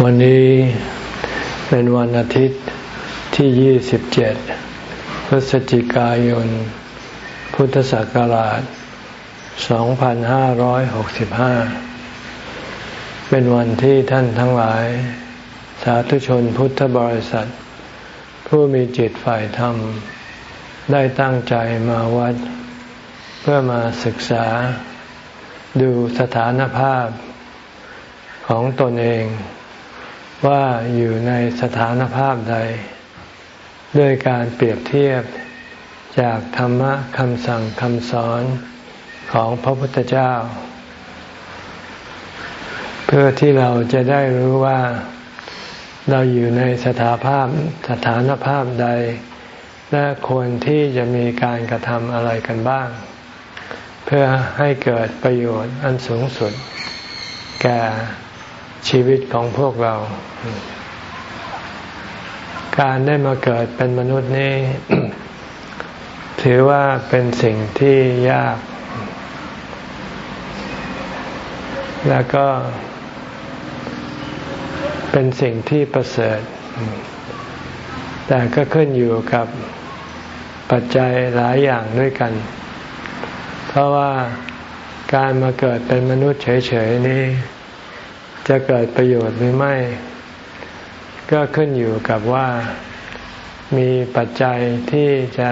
วันนี้เป็นวันอาทิตย์ที่ 27 พฤศจิกายน พุทธศักราช 2565 เป็นวันที่ท่านทั้งหลาย สาธุชนพุทธบริษัท ผู้มีจิตฝ่ายธรรม ได้ตั้งใจมาวัด เพื่อมาศึกษาดูสถานภาพของตนเอง ว่าอยู่ในสถานภาพใด ด้วยการเปรียบเทียบจากธรรมะคำสั่งคำสอนของพระพุทธเจ้า เพื่อที่เราจะได้รู้ว่าเราอยู่ในสถาภาพสถานภาพใด และควรที่จะมีการกระทำอะไรกันบ้าง เพื่อให้เกิดประโยชน์อันสูงสุด แก่ ชีวิตของพวกเรา การได้มาเกิดเป็นมนุษย์นี้ ถือว่าเป็นสิ่งที่ยาก แล้วก็ เป็นสิ่งที่ประเสริฐ แต่ก็ขึ้นอยู่กับปัจจัยหลายอย่างด้วยกัน เพราะว่าการมาเกิดเป็นมนุษย์เฉยๆนี้ จะเกิดประโยชน์หรือไม่ ก็ขึ้นอยู่กับว่ามีปัจจัยที่จะ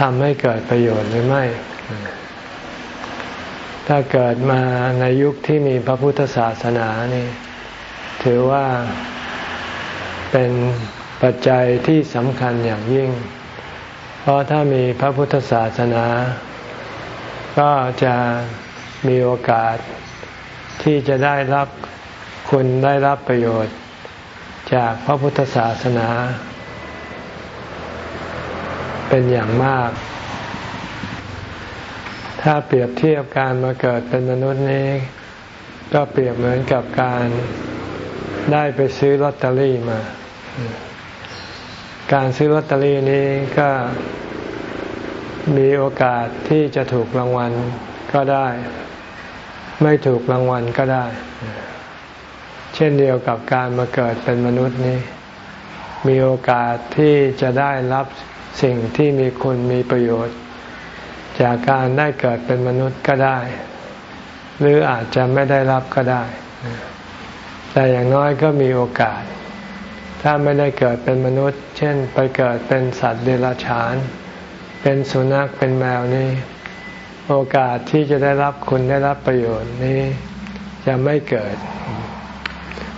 ทำให้เกิดประโยชน์หรือไม่ ถ้าเกิดมาในยุคที่มีพระพุทธศาสนานี่ ถือว่าเป็นปัจจัยที่สำคัญอย่างยิ่ง เพราะถ้ามีพระพุทธศาสนา ก็จะมีโอกาส ที่จะได้รับคุณได้รับประโยชน์ จากพระพุทธศาสนา เป็นอย่างมาก ถ้าเปรียบเทียบการมาเกิดเป็นมนุษย์นี้ ก็เปรียบเหมือนกับการได้ไปซื้อลอตเตอรี่มา การซื้อลอตเตอรี่นี้ก็มีโอกาสที่จะถูกรางวัลก็ได้ ไม่ถูกรางวัลก็ได้ เช่นเดียวกับการมาเกิดเป็นมนุษย์นี้ มีโอกาสที่จะได้รับสิ่งที่มีคุณมีประโยชน์ จากการได้เกิดเป็นมนุษย์ก็ได้ หรืออาจจะไม่ได้รับก็ได้ แต่อย่างน้อยก็มีโอกาส ถ้าไม่ได้เกิดเป็นมนุษย์ เช่นไปเกิดเป็นสัตว์เดรัจฉาน เป็นสุนัขเป็นแมวนี่ โอกาสที่จะได้รับคุณได้รับประโยชน์นี้จะไม่เกิด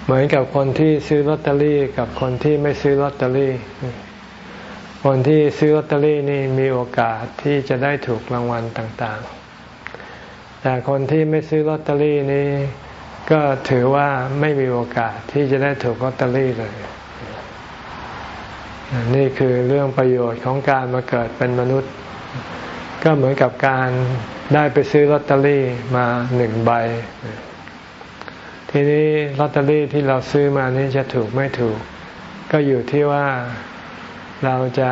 เหมือนกับคนที่ซื้อลอตเตอรี่กับคนที่ไม่ซื้อลอตเตอรี่ คนที่ซื้อลอตเตอรี่นี่มีโอกาสที่จะได้ถูกรางวัลต่างๆ แต่คนที่ไม่ซื้อลอตเตอรี่นี้ก็ถือว่าไม่มีโอกาสที่จะได้ถูกลอตเตอรี่เลย นี่คือเรื่องประโยชน์ของการมาเกิดเป็นมนุษย์ ก็เหมือนกับการได้ไปซื้อลอตเตอรี่มาหนึ่งใบ ทีนี้ลอตเตอรี่ที่เราซื้อมานี้จะถูกไม่ถูก ก็อยู่ที่ว่าเราจะ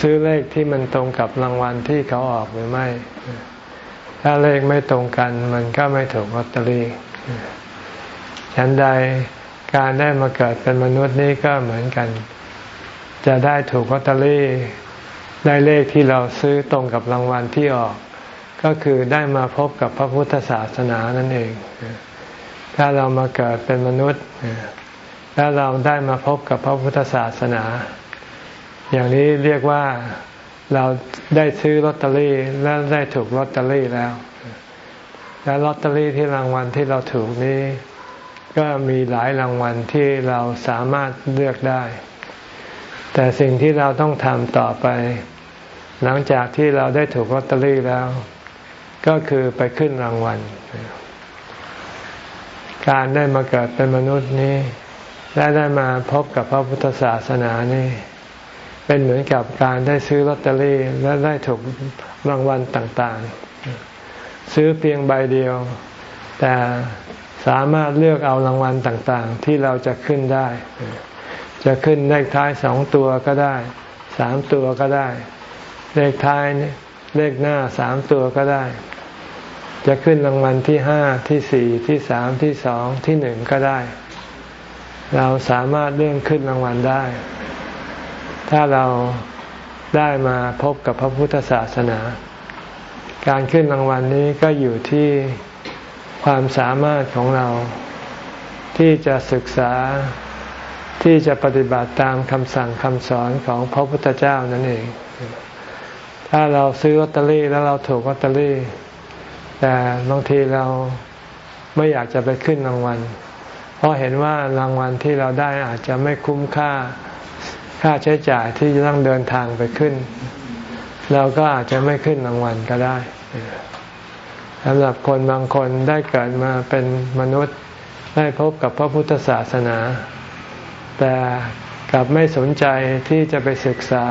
ซื้อเลขที่มันตรงกับรางวัลที่เขาออกหรือไม่ ถ้าเลขไม่ตรงกันมันก็ไม่ถูกลอตเตอรี่ ฉันใดการได้มาเกิดเป็นมนุษย์นี่ก็เหมือนกัน จะได้ถูกลอตเตอรี่ ได้เลขที่เราซื้อตรงกับรางวัลที่ออก ก็คือได้มาพบกับพระพุทธศาสนานั่นเอง ถ้าเรามาเกิดเป็นมนุษย์ถ้าเราได้มาพบกับพระพุทธศาสนา อย่างนี้เรียกว่าเราได้ซื้อลอตเตอรี่และได้ถูกลอตเตอรี่แล้ว และลอตเตอรี่ที่รางวัลที่เราถูกนี้ ก็มีหลายรางวัลที่เราสามารถเลือกได้ แต่สิ่งที่เราต้องทำต่อไป หลังจากที่เราได้ถูกลอตเตอรี่แล้ว ก็คือไปขึ้นรางวัล การได้มาเกิดเป็นมนุษย์นี้ และได้มาพบกับพระพุทธศาสนานี่ เป็นเหมือนกับการได้ซื้อลอตเตอรี่และได้ถูกรางวัลต่างๆ ซื้อเพียงใบเดียว แต่สามารถเลือกเอารางวัลต่างๆ ที่เราจะขึ้นได้ จะขึ้นเลขท้ายสองตัวก็ได้ สามตัวก็ได้ เลขท้ายเลขหน้าสามตัวก็ได้ จะขึ้นรางวัลที่ห้าที่สี่ที่สามที่สองที่หนึ่งก็ได้ เราสามารถเลื่อนขึ้นรางวัลได้ ถ้าเราได้มาพบกับพระพุทธศาสนา การขึ้นรางวัลนี้ก็อยู่ที่ความสามารถของเรา ที่จะศึกษาที่จะปฏิบัติตามคำสั่งคำสอนของพระพุทธเจ้านั่นเอง ถ้าเราซื้อลอตเตอรี่แล้วเราถูกลอตเตอรี่ แต่บางทีเราไม่อยากจะไปขึ้นรางวัล เพราะเห็นว่ารางวัลที่เราได้อาจจะไม่คุ้มค่าค่าใช้จ่ายที่จะต้องเดินทางไปขึ้น เราก็อาจจะไม่ขึ้นรางวัลก็ได้สำหรับคนบางคนได้เกิดมาเป็นมนุษย์ได้พบกับพระพุทธศาสนา แต่กลับไม่สนใจที่จะไปศึกษา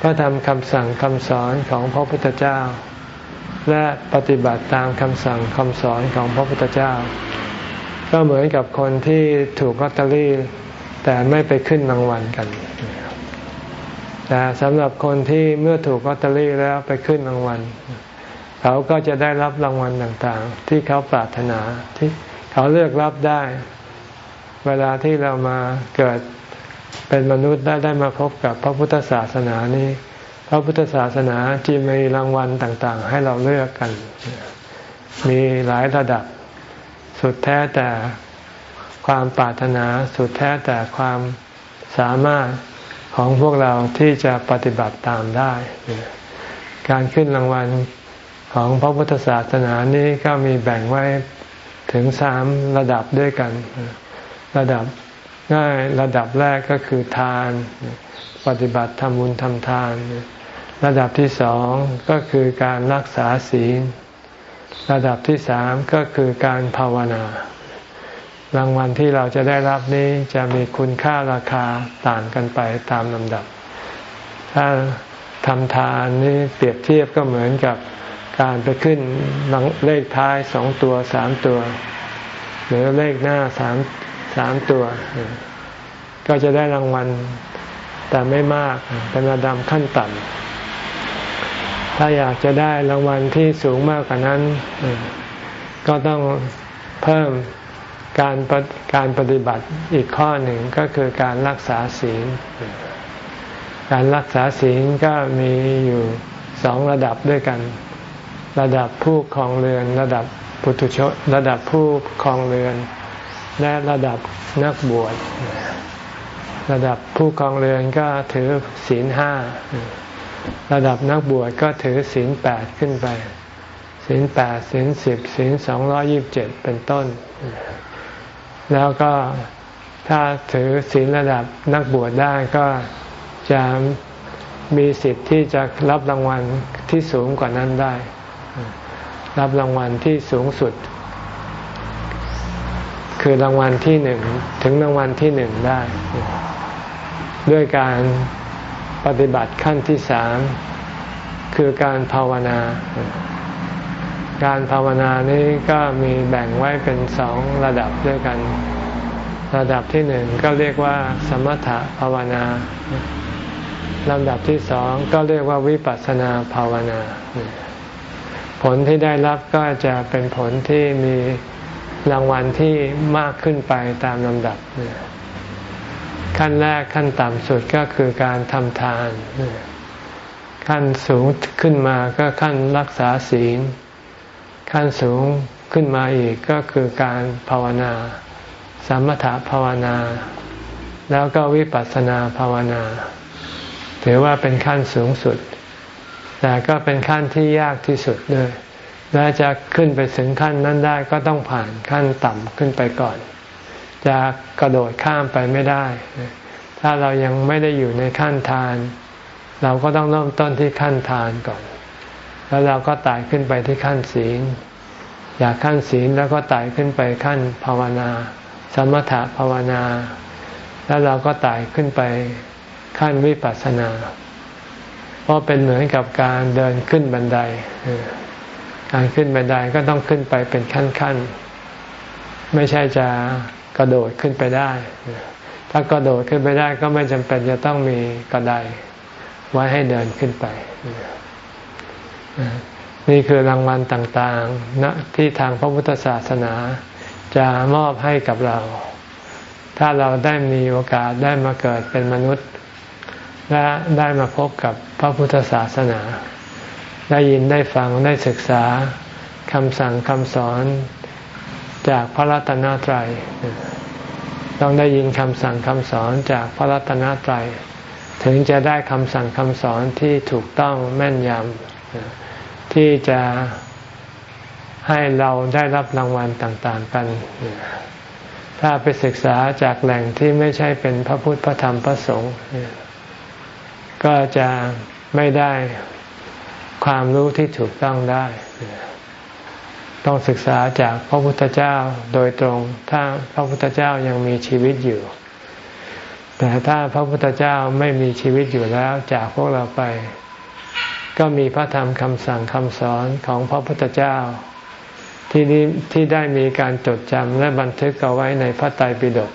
พระธรรมคำสั่งคำสอนของพระพุทธเจ้า และปฏิบัติตามคำสั่งคำสอนของพระพุทธเจ้า ก็เหมือนกับคนที่ถูกลอตเตอรี่แต่ไม่ไปขึ้นรางวัลกัน แต่สำหรับคนที่เมื่อถูกลอตเตอรี่แล้วไปขึ้นรางวัล เขาก็จะได้รับรางวัลต่างๆ ที่เขาปรารถนาที่เขาเลือกรับได้ เวลาที่เรามาเกิด เป็นมนุษย์ได้ได้มาพบกับพระพุทธศาสนานี้ พระพุทธศาสนาจีมีรางวัลต่างๆ ให้เราเลือกกัน มีหลายระดับ สุดแท้แต่ความปรารถนาสุดแท้แต่ความสามารถของพวกเราที่จะปฏิบัติตามได้ การขึ้นรางวัลของพระพุทธศาสนานี้ก็มีแบ่งไว้ถึงสามระดับด้วยกัน ระดับ ง่ายระดับแรกก็คือทาน ปฏิบัติทำบุญทำทาน ระดับที่สองก็คือการรักษาศีล ระดับที่สามก็คือการภาวนารางวัลที่เราจะได้รับนี้จะมีคุณค่าราคาต่างกันไปตามลำดับ ถ้าทำทานนี่เปรียบเทียบก็เหมือนกับการไปขึ้นเลขท้ายสองตัวสามตัว หรือเลขหน้าสาม สามตัว ก็จะได้รางวัลแต่ไม่มากเป็นระดับขั้นต่ำถ้าอยากจะได้รางวัลที่สูงมากกว่านั้น ก็ต้องเพิ่มการการปฏิบัติอีกข้อหนึ่งก็คือการรักษาศีล การรักษาศีลก็มีอยู่สองระดับด้วยกัน ระดับผู้ครองเรือน ระดับปุถุชนระดับผู้ครองเรือน และระดับนักบวช ระดับผู้ครองเรือนก็ถือศีลห้า ระดับนักบวชก็ถือศีลแปดขึ้นไป ศีลแปดศีลสิบศีลสองร้อยิบเจ็ดเป็นต้น แล้วก็ถ้าถือศีลระดับนักบวชได้ก็จะมีสิทธิ์ที่จะรับรางวัลที่สูงกว่านั้นได้ รับรางวัลที่สูงสุด คือรางวัลที่หนึ่งถึงรางวัลที่หนึ่งได้ ด้วยการปฏิบัติขั้นที่สามคือการภาวนา การภาวนานี้ก็มีแบ่งไว้เป็นสองระดับด้วยกัน ระดับที่หนึ่งก็เรียกว่า สมถะภาวนาลำดับที่สองก็เรียกว่าวิปัสสนาภาวนา ผลที่ได้รับก็จะเป็นผลที่มี รางวัลที่มากขึ้นไปตามลำดับ ขั้นแรกขั้นต่ำสุดก็คือการทำทาน ขั้นสูงขึ้นมาก็ขั้นรักษาศีล ขั้นสูงขึ้นมาอีกก็คือการภาวนา สมถภาวนา แล้วก็วิปัสสนาภาวนา ถือว่าเป็นขั้นสูงสุด แต่ก็เป็นขั้นที่ยากที่สุดด้วย และจะขึ้นไปถึงขั้นนั้นได้ก็ต้องผ่านขั้นต่ำขึ้นไปก่อน จะกระโดดข้ามไปไม่ได้ ถ้าเรายังไม่ได้อยู่ในขั้นทาน เราก็ต้องเริ่มต้นที่ขั้นทานก่อน แล้วเราก็ไต่ขึ้นไปที่ขั้นศีล อยากขั้นศีลแล้วก็ไต่ขึ้นไปขั้นภาวนา สมถะภาวนา แล้วเราก็ไต่ขึ้นไปขั้นวิปัสสนา เพราะเป็นเหมือนกับการเดินขึ้นบันได การขึ้นบันไดก็ต้องขึ้นไปเป็นขั้นๆ ไม่ใช่จะกระโดดขึ้นไปได้ ถ้ากระโดดขึ้นไปได้ก็ไม่จำเป็นจะต้องมีกระไดไว้ให้เดินขึ้นไป นี่คือรางวัลต่างๆนะที่ทางพระพุทธศาสนา จะมอบให้กับเรา ถ้าเราได้มีโอกาสได้มาเกิดเป็นมนุษย์ และได้มาพบกับพระพุทธศาสนา ได้ยินได้ฟังได้ศึกษาคำสั่งคำสอนจากพระรัตนตรัย ต้องได้ยินคำสั่งคำสอนจากพระรัตนตรัย ถึงจะได้คำสั่งคำสอนที่ถูกต้องแม่นยำที่จะให้เราได้รับรางวัลต่าง ๆ กัน ถ้าไปศึกษาจากแหล่งที่ไม่ใช่เป็นพระพุทธพระธรรมพระสงฆ์ก็จะไม่ได้ ความรู้ที่ถูกต้องได้ ต้องศึกษาจากพระพุทธเจ้าโดยตรง ถ้าพระพุทธเจ้ายังมีชีวิตอยู่ แต่ถ้าพระพุทธเจ้าไม่มีชีวิตอยู่แล้วจากพวกเราไป ก็มีพระธรรมคำสั่งคำสอนของพระพุทธเจ้า ที่นี้ที่ได้มีการจดจำและบันทึกเอาไว้ในพระไตรปิฎก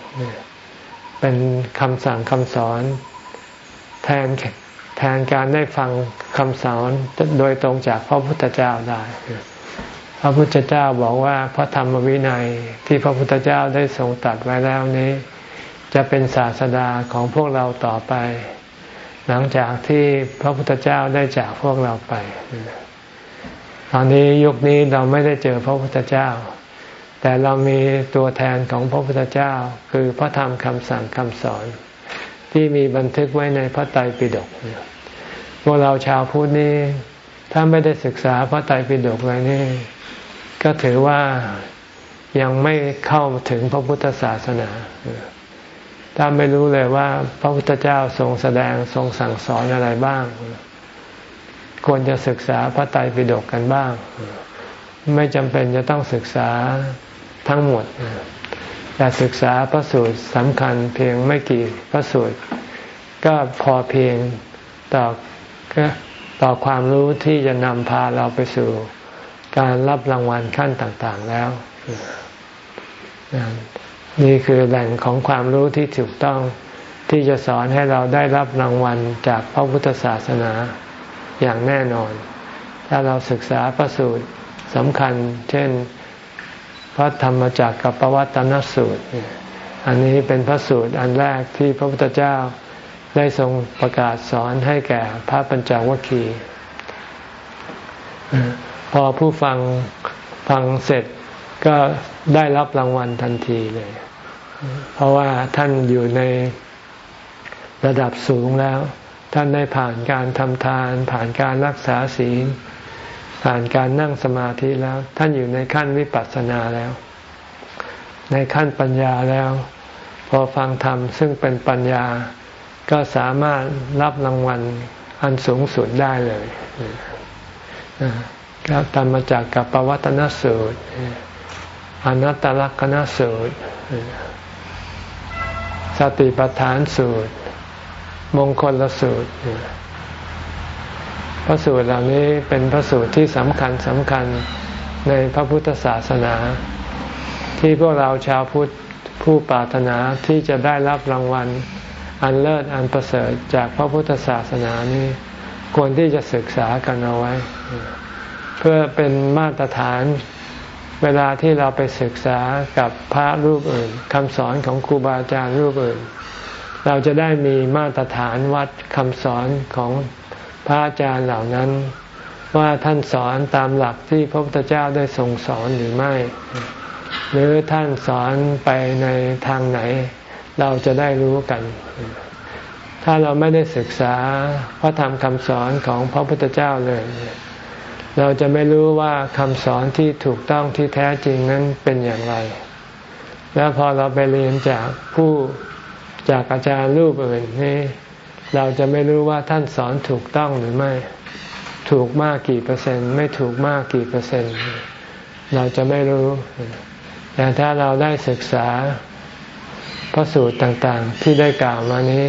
เป็นคำสั่งคำสอนแทน ทนการได้ฟังคำสอนโดยตรงจากพระพุทธเจ้าได้ พระพุทธเจ้าบอกว่าพระธรรมวินัยที่พระพุทธเจ้าได้ทรงตัดไว้แล้วนี้ จะเป็นศาสดาของพวกเราต่อไป หลังจากที่พระพุทธเจ้าได้จากพวกเราไป ตอนนี้ยุคนี้เราไม่ได้เจอพระพุทธเจ้า แต่เรามีตัวแทนของพระพุทธเจ้า คือพระธรรมคำสั่งคำสอน ที่มีบันทึกไว้ในพระไตรปิฎกพวกเราชาวพุทธนี่ถ้าไม่ได้ศึกษาพระไตรปิฎกเลยนี่ ก็ถือว่ายังไม่เข้าถึงพระพุทธศาสนา ถ้าไม่รู้เลยว่า พระพุทธเจ้าทรงแสดงทรงสั่งสอนอะไรบ้าง ควรจะศึกษาพระไตรปิฎกกันบ้าง ไม่จำเป็นจะต้องศึกษาทั้งหมด แต่ศึกษาพระสูตรสำคัญเพียงไม่กี่พระสูตร ก็พอเพียงต่อต่อความรู้ที่จะนำพาเราไปสู่การรับรางวัลขั้นต่างๆแล้ว นี่คือแหล่งของความรู้ที่ถูกต้องที่จะสอนให้เราได้รับรางวัลจากพระพุทธศาสนาอย่างแน่นอน ถ้าเราศึกษาพระสูตรสำคัญ เช่น พระธรรมจักรกับปวัตนสูตร อันนี้เป็นพระสูตรอันแรกที่พระพุทธเจ้าได้ทรงประกาศสอนให้แก่พระปัญจวัคคีย์พอผู้ฟังฟังเสร็จก็ได้รับรางวัลทันทีเลย เพราะว่าท่านอยู่ในระดับสูงแล้ว ท่านได้ผ่านการทำทาน ผ่านการรักษาศีล ผ่านการนั่งสมาธิแล้ว ท่านอยู่ในขั้นวิปัสสนาแล้ว ในขั้นปัญญาแล้ว พอฟังธรรมซึ่งเป็นปัญญาก็สามารถรับรางวัลอันสูงสุดได้เลยก็ตามมาจากกับปวัตนสูตรอนัตตลักษณสูตร สติปัฏฐานสูตร มงคลละสูตร พระสูตรเหล่านี้เป็นพระสูตรที่สำคัญสำคัญในพระพุทธศาสนา ที่พวกเราชาวพุทธผู้ปรารถนาที่จะได้รับรางวัล อันเลิศอันประเสริฐจากพระพุทธศาสนานี้ ควรที่จะศึกษากันเอาไว้ เพื่อเป็นมาตรฐานเวลาที่เราไปศึกษากับพระรูปอื่นคำสอนของครูบาอาจารย์รูปอื่น เราจะได้มีมาตรฐานวัดคำสอนของ พระอาจารย์เหล่านั้น ว่าท่านสอนตามหลักที่พระพุทธเจ้าได้ทรงสอนหรือไม่ หรือท่านสอนไปในทางไหน เราจะได้รู้กัน ถ้าเราไม่ได้ศึกษาพระธรรมคำสอนของพระพุทธเจ้าเลย เราจะไม่รู้ว่าคำสอนที่ถูกต้องที่แท้จริงนั้นเป็นอย่างไร แล้วพอเราไปเรียนจากผู้จากอาจารย์รูปอื่นนี่ เราจะไม่รู้ว่าท่านสอนถูกต้องหรือไม่ ถูกมากกี่เปอร์เซ็นต์ ไม่ถูกมากกี่เปอร์เซ็นต์ เราจะไม่รู้ แต่ถ้าเราได้ศึกษาพระสูตรต่างๆ ที่ได้กล่าวมานี้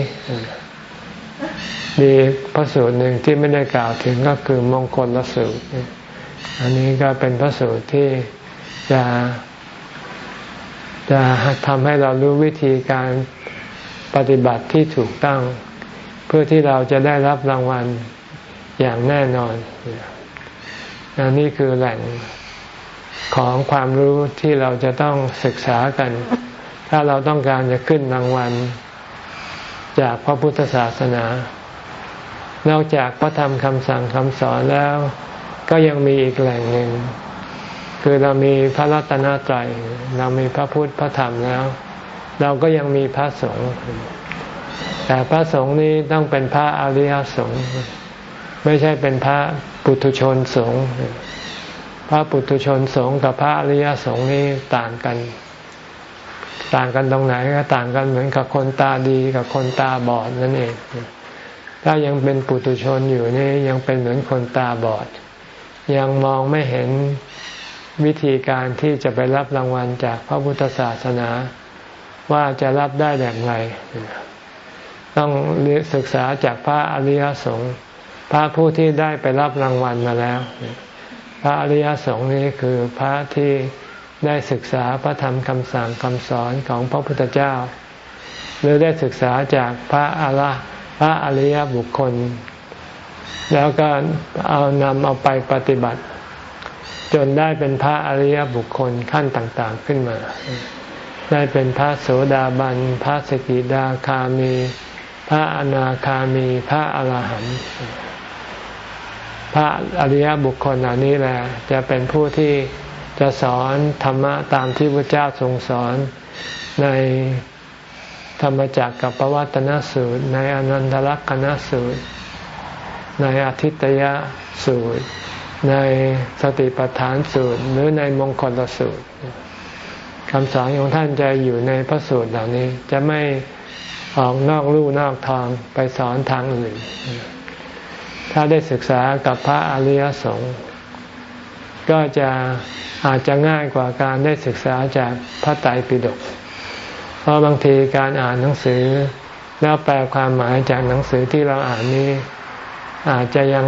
มีพระสูตรหนึ่งที่ไม่ได้กล่าวถึงก็คือมงคลละสูตร อันนี้ก็เป็นพระสูตรที่จะจะทำให้เรารู้วิธีการปฏิบัติที่ถูกต้อง พื่อที่เราจะได้รับรางวัลอย่างแน่นอนนนี่คือแหล่งของความรู้ที่เราจะต้องศึกษากันถถ้าเราต้องการจะขึ้นรางวัล จากพระพุทธศาสนา นอกจากพระธรรมคำสั่งคำสอนแล้ว ก็ยังมีอีกแหล่งหนึ่ง คือเรามีพระรัตนตรัย เรามีพระพุทธพระธรรมแล้ว เราก็ยังมีพระสงฆ์ แต่พระสงฆ์นี้ต้องเป็นพระอริยสงฆ์ไม่ใช่เป็นพระปุถุชนสงฆ์พระปุถุชนสงฆ์กับพระอริยสงฆ์นี้ต่างกัน ต่างกันตรงไหนก็ต่างกันเหมือนกับคนตาดีกับคนตาบอดนั่นเอง ถ้ายังเป็นปุถุชนอยู่นี่ยังเป็นเหมือนคนตาบอด ยังมองไม่เห็นวิธีการที่จะไปรับรางวัลจากพระพุทธศาสนา ว่าจะรับได้อย่างไร ต้องศึกษาจากพระอริยสงฆ์พระผู้ที่ได้ไปรับรางวัลมาแล้ว พระอริยสงฆ์นี้คือพระที่ได้ศึกษาพระธรรมคำสั่งคำสอนของพระพุทธเจ้า หรือได้ศึกษาจากพระอรพระอริยบุคคล แล้วก็เอานำเอาไปปฏิบัติ จนได้เป็นพระอริยบุคคลขั้นต่างๆขึ้นมา ได้เป็นพระโสดาบัน พระสกิดาคามี พระอนาคามี พระอรหันต์พระอริยบุคคลเหล่านี้แหละจะเป็นผู้ที่จะสอนธรรมะตามที่พระเจ้าทรงสอนในธรรมจักรกับปวัตนสูตร ในอนันตลักษณสูตร ในอธิตยสูตร ในสติปัฏฐานสูตร หรือในมงคลสูตรคำสอนของท่านจะอยู่ในพระสูตรเหล่านี้จะไม่ ออกนอกลู่นอกทางไปสอนทางอื่น ถ้าได้ศึกษากับพระอริยสงฆ์ก็จะอาจจะง่ายกว่าการได้ศึกษาจากพระไตรปิฎก เพราะบางทีการอ่านหนังสือ แล้วแปลความหมายจากหนังสือที่เราอ่านนี้ อาจจะยัง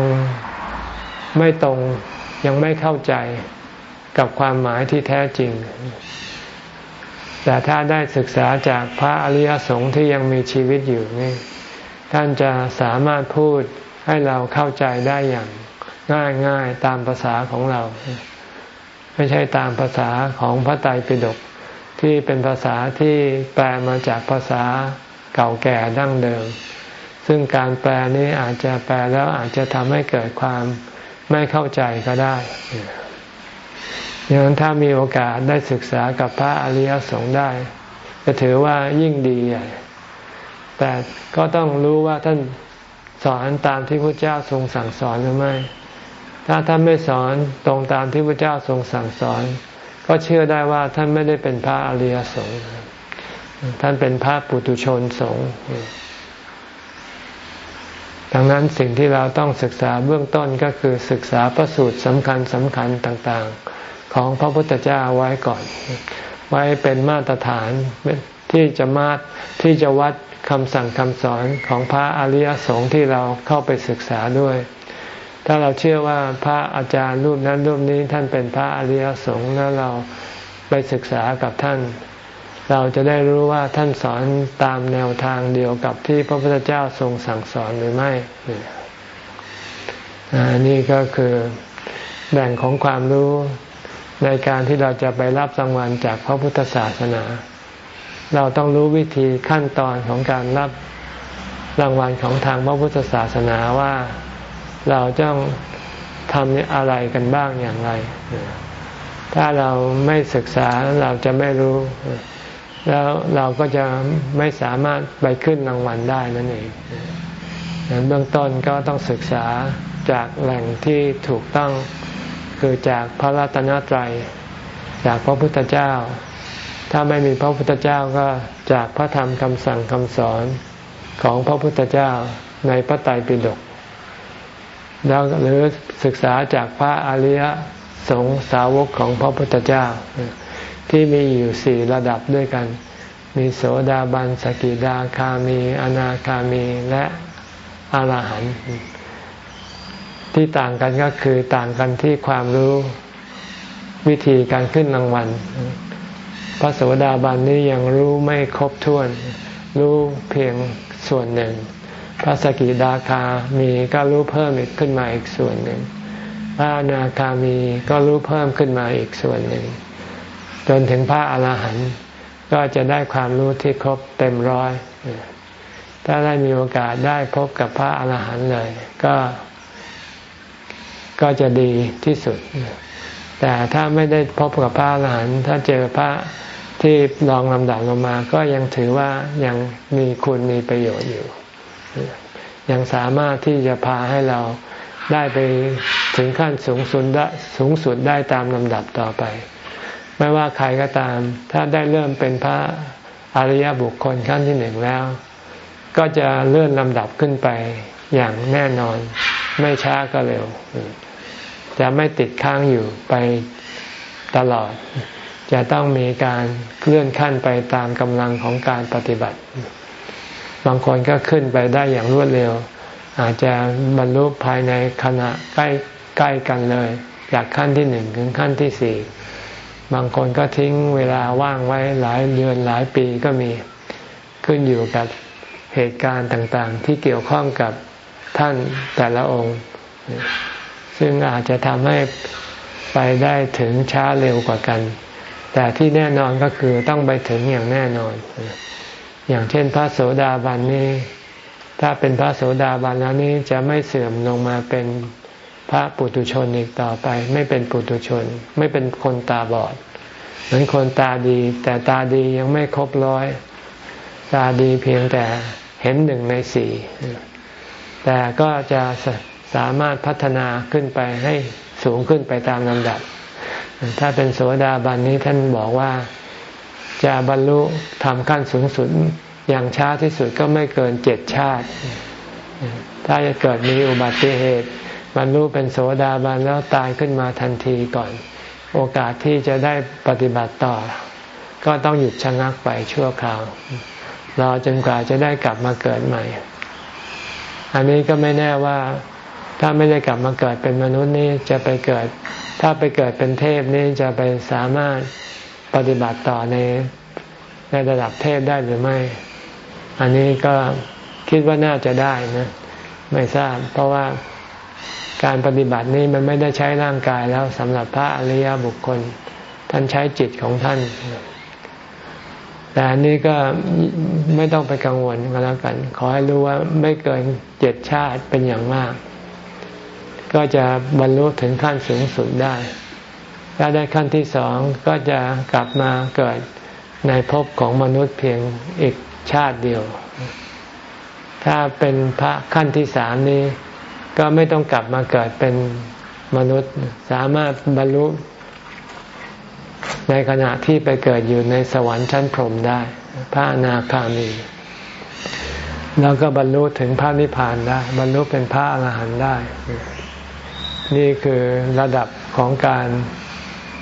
ไม่ตรงยังไม่เข้าใจกับความหมายที่แท้จริง แต่ถ้าได้ศึกษาจากพระอริยสงฆ์ที่ยังมีชีวิตอยู่นี่ ท่านจะสามารถพูดให้เราเข้าใจได้อย่างง่ายง่ายตามภาษาของเรา ไม่ใช่ตามภาษาของพระไตรปิฎกที่เป็นภาษาที่แปลมาจากภาษาเก่าแก่ดั้งเดิม ซึ่งการแปลนี้อาจจะแปลแล้วอาจจะทำให้เกิดความไม่เข้าใจก็ได้ ดังนั้นถ้ามีโอกาสได้ศึกษากับพระอริยสงฆ์ได้ จะถือว่ายิ่งดีใหญ่แต่ก็ต้องรู้ว่าท่านสอนตามที่พระเจ้าทรงสั่งสอนหรือไม่ ถ้าท่านไม่สอนตรงตามที่พระเจ้าทรงสั่งสอน ก็เชื่อได้ว่าท่านไม่ได้เป็นพระอริยสงฆ์ท่านเป็นพระปุถุชนสงฆ์ดังนั้นสิ่งที่เราต้องศึกษาเบื้องต้นก็คือศึกษาพระสูตรสำคัญสำคัญต่าง ๆ ของพระพุทธเจ้าไว้ก่อน ไว้เป็นมาตรฐานที่จะมาที่จะวัดคำสั่งคำสอนของพระอริยสงฆ์ที่เราเข้าไปศึกษาด้วย ถ้าเราเชื่อว่าพระอาจารย์รูปนั้นรูปนี้ท่านเป็นพระอริยสงฆ์แล้วเราไปศึกษากับท่าน เราจะได้รู้ว่าท่านสอนตามแนวทางเดียวกับที่พระพุทธเจ้าทรงสั่งสอนหรือไม่นี่ก็คือแบ่งของความรู้ ในการที่เราจะไปรับรางวัลจากพระพุทธศาสนา เราต้องรู้วิธีขั้นตอนของการรับรางวัลของทางพระพุทธศาสนาว่าเราต้องทำอะไรกันบ้างอย่างไร ถ้าเราไม่ศึกษาเราจะไม่รู้ แล้วเราก็จะไม่สามารถไปขึ้นรางวัลได้นั่นเองดังเบื้องต้นก็ต้องศึกษาจากแหล่งที่ถูกต้อง คือจากพระรัตนตรัย จากพระพุทธเจ้า ถ้าไม่มีพระพุทธเจ้าก็จากพระธรรมคำสั่งคำสอนของพระพุทธเจ้าในพระไตรปิฎกแล้วหรือศึกษาจากพระอริยสงสาวกของพระพุทธเจ้า ที่มีอยู่สี่ระดับด้วยกัน มีโสดาบันสกิดาคามี อนาคามีและอรหันต์ ที่ต่างกันก็คือต่างกันที่ความรู้วิธีการขึ้นรางวัล พระโสดาบันนี้ยังรู้ไม่ครบถ้วน รู้เพียงส่วนหนึ่ง พระสกิดาคามีก็รู้เพิ่มอีกขึ้นมาอีกส่วนหนึ่ง พระอนาคามีก็รู้เพิ่มขึ้นมาอีกส่วนหนึ่ง จนถึงพระอรหันต์ก็จะได้ความรู้ที่ครบเต็มร้อย ถ้าได้มีโอกาสได้พบกับพระอรหันต์เลย ก็ ก็จะดีที่สุด แต่ถ้าไม่ได้พบกับพระอรหันต์ถ้าเจอพระที่ลองลำดับลงมา ก็ยังถือว่ายังมีคุณมีประโยชน์อยู่ ยังสามารถที่จะพาให้เราได้ไปถึงขั้นสูงสุดได้สูงสุดได้ตามลำดับต่อไป ไม่ว่าใครก็ตาม ถ้าได้เริ่มเป็นพระอริยบุคคลขั้นที่หนึ่งแล้ว ก็จะเลื่อนลำดับขึ้นไปอย่างแน่นอน ไม่ช้าก็เร็ว จะไม่ติดค้างอยู่ไปตลอด จะต้องมีการเคลื่อนขั้นไปตามกำลังของการปฏิบัติ บางคนก็ขึ้นไปได้อย่างรวดเร็ว อาจจะบรรลุภายในขณะใกล้ใกล้กันเลย จากขั้นที่หนึ่งถึงขั้นที่สี่บางคนก็ทิ้งเวลาว่างไว้หลายเดือนหลายปีก็มีขึ้นอยู่กับเหตุการณ์ต่างๆ ที่เกี่ยวข้องกับ ท่านแต่ละองค์ ซึ่งอาจจะทำให้ไปได้ถึงช้าเร็วกว่ากัน แต่ที่แน่นอนก็คือต้องไปถึงอย่างแน่นอน อย่างเช่นพระโสดาบันนี้ ถ้าเป็นพระโสดาบันแล้วนี้จะไม่เสื่อมลงมาเป็นพระปุถุชนอีกต่อไป ไม่เป็นปุถุชน ไม่เป็นคนตาบอด เหมือนคนตาดี แต่ตาดียังไม่ครบร้อย ตาดีเพียงแต่เห็นหนึ่งในสี่ แต่ก็จะสามารถพัฒนาขึ้นไปให้สูงขึ้นไปตามลำดับ ถ้าเป็นโสดาบันนี้ท่านบอกว่าจะบรรลุทำขั้นสูงสุดอย่างช้าที่สุดก็ไม่เกินเจ็ดชาติ ถ้าจะเกิดมีอุบัติเหตุบรรลุเป็นโสดาบันแล้วตายขึ้นมาทันทีก่อน โอกาสที่จะได้ปฏิบัติต่อ ก็ต้องหยุดชะงักไปชั่วคราวรอจนกว่าจะได้กลับมาเกิดใหม่ อันนี้ก็ไม่แน่ว่าถ้าไม่ได้กลับมาเกิดเป็นมนุษย์นี่จะไปเกิด ถ้าไปเกิดเป็นเทพนี่จะไปสามารถปฏิบัติต่อในในระดับเทพได้หรือไม่ อันนี้ก็คิดว่าน่าจะได้นะไม่ทราบ เพราะว่าการปฏิบัตินี้มันไม่ได้ใช้ร่างกายแล้วสำหรับพระอริยบุคคล ท่านใช้จิตของท่าน แต่อันนี้ก็ไม่ต้องไปกังวลก็แล้วกัน ขอให้รู้ว่าไม่เกินเจ็ดชาติเป็นอย่างมาก ก็จะบรรลุถึงขั้นสูงสุดได้ ถ้าได้ขั้นที่สองก็จะกลับมาเกิดในภพของมนุษย์เพียงอีกชาติเดียว ถ้าเป็นพระขั้นที่สามนี้ ก็ไม่ต้องกลับมาเกิดเป็นมนุษย์ สามารถบรรลุ ในขณะที่ไปเกิดอยู่ในสวรรค์ชั้นพรหมได้ พระอนาคามี แล้วก็บรรลุถึงพระนิพพานได้ บรรลุเป็นพระอรหันต์ได้ นี่คือระดับของการ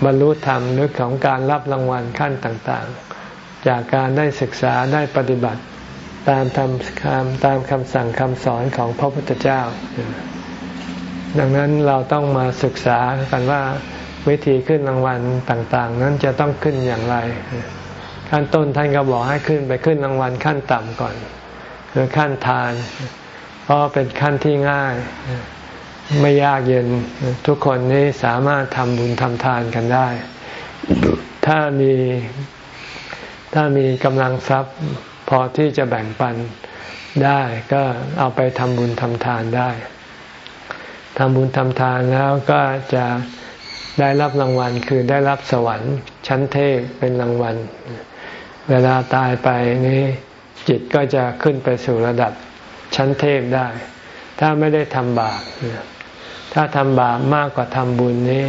บรรลุธรรมหรือของการรับรางวัลขั้นต่างๆ จากการได้ศึกษาได้ปฏิบัติตามคำตามคำสั่งคำสอนของพระพุทธเจ้า ดังนั้นเราต้องมาศึกษากันว่า วิธีขึ้นรางวัลต่างๆ นั้นจะต้องขึ้นอย่างไร ขั้นต้นท่านก็บอกให้ขึ้นไปขึ้นรางวัลขั้นต่ำก่อน คือขั้นทาน เพราะเป็นขั้นที่ง่าย ไม่ยากเย็นทุกคนนี้สามารถทำบุญทำทานกันได้ ถ้ามีถ้ามีกำลังทรัพย์พอที่จะแบ่งปันได้ก็เอาไปทำบุญทำทานได้ทำบุญทำทานแล้วก็จะ ได้รับรางวัลคือได้รับสวรรค์ชั้นเทพเป็นรางวัล เวลาตายไปนี้จิตก็จะขึ้นไปสู่ระดับชั้นเทพได้ ถ้าไม่ได้ทำบาปถ้าทำบาปมากกว่าทำบุญนี้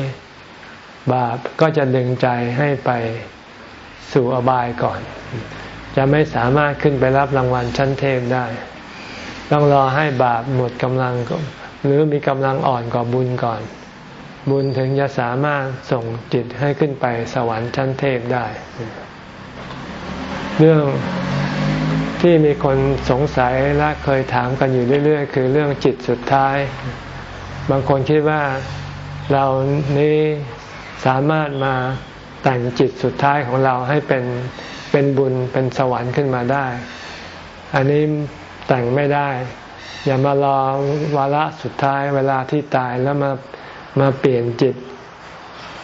บาปก็จะดึงใจให้ไปสู่อบายก่อน จะไม่สามารถขึ้นไปรับรางวัลชั้นเทพได้ ต้องรอให้บาปหมดกำลังหรือมีกำลังอ่อนกว่าบุญก่อน บุญถึงจะสามารถส่งจิตให้ขึ้นไปสวรรค์ชั้นเทพได้ เรื่องที่มีคนสงสัยและเคยถามกันอยู่เรื่อยๆ คือเรื่องจิตสุดท้าย บางคนคิดว่าเรานี้สามารถมาแต่งจิตสุดท้ายของเราให้เป็นเป็นบุญเป็นสวรรค์ขึ้นมาได้ อันนี้แต่งไม่ได้ อย่ามารอวาระสุดท้ายเวลาที่ตายแล้วมา มาเปลี่ยนจิต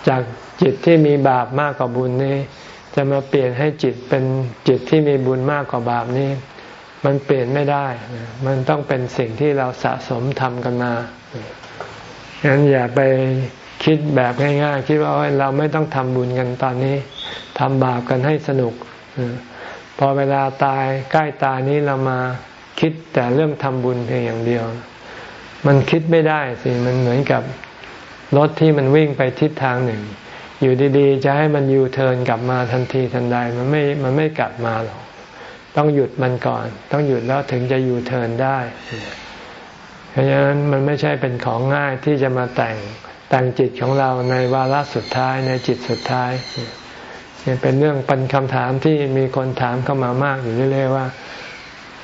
จากจิตที่มีบาปมากกว่าบุญนี้ จะมาเปลี่ยนให้จิตเป็นจิตที่มีบุญมากกว่าบาปนี้ มันเปลี่ยนไม่ได้ มันต้องเป็นสิ่งที่เราสะสมทำกันมาฉะนั้นอย่าไปคิดแบบง่ายๆคิดว่าเราไม่ต้องทำบุญกันตอนนี้ทำบาปกันให้สนุกพอเวลาตายใกล้ตายนี้เรามาคิดแต่เรื่องทำบุญเพียงอย่างเดียว มันคิดไม่ได้สิมันเหมือนกับ รถที่มันวิ่งไปทิศทางหนึ่ง อยู่ดีๆ จะให้มันยูเทิร์นกลับมาทันทีทันใดมันไม่มันไม่กลับมาหรอกต้องหยุดมันก่อน ต้องหยุดแล้วถึงจะยูเทิร์นได้ เพราะฉะนั้นมันไม่ใช่เป็นของง่ายที่จะมาแต่งแต่งจิตของเราในวาระสุดท้ายในจิตสุดท้ายเนี่ยเป็นเรื่องเป็นคำถามที่มีคนถามเข้ามามากอยู่เรื่อยๆว่า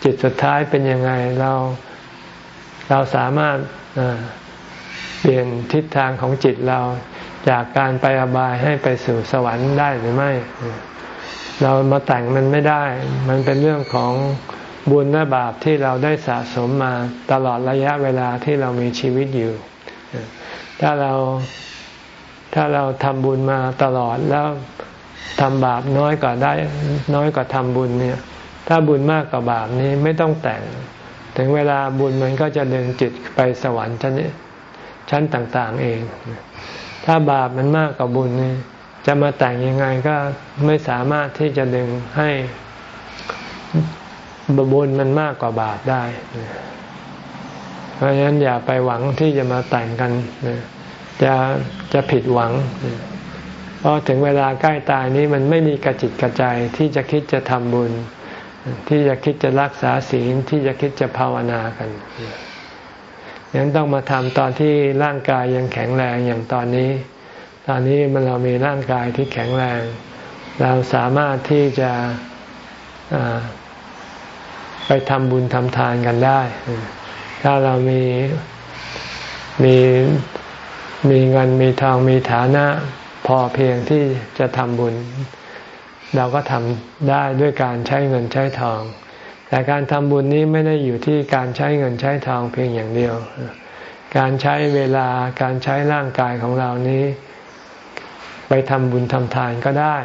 จิตสุดท้ายเป็นยังไงเราเราสามารถ ปลี่ยนทิศทางของจิตเราจากการไปอบายให้ไปสู่สวรรค์ได้หรือไม่ เรามาแต่งมันไม่ได้ มันเป็นเรื่องของบุญและบาปที่เราได้สะสมมาตลอดระยะเวลาที่เรามีชีวิตอยู่ ถ้าเราถ้าเราทำบุญมาตลอดแล้วทำบาปน้อยกว่าได้ น้อยกว่าทำบุญเนี่ย ถ้าบุญมากกว่าบาปนี้ไม่ต้องแต่ง ถึงเวลาบุญมันก็จะดึงจิตไปสวรรค์ชนนี้ ชั้นต่าง ๆ เอง ถ้าบาปมันมากกว่าบุญนี่จะมาแต่งยังไงก็ไม่สามารถที่จะดึงให้บุญมันมากกว่าบาปได้ เพราะฉะนั้นอย่าไปหวังที่จะมาแต่งกัน จะจะผิดหวัง เพราะถึงเวลาใกล้ตายนี้มันไม่มีกระจิตกระใจที่จะคิดจะทำบุญ ที่จะคิดจะรักษาศีลที่จะคิดจะภาวนากัน ยังต้องมาทำตอนที่ร่างกายยังแข็งแรงอย่างตอนนี้ ตอนนี้มันเรามีร่างกายที่แข็งแรง เราสามารถที่จะไปทำบุญทำทานกันได้ ถ้าเรามีมีมีเงินมีทองมีฐานะพอเพียงที่จะทำบุญ เราก็ทำได้ด้วยการใช้เงินใช้ทอง แต่การทำบุญนี้ไม่ได้อยู่ที่การใช้เงินใช้ทองเพียงอย่างเดียว การใช้เวลาการใช้ร่างกายของเรานี้ ไปทำบุญทำทานก็ได้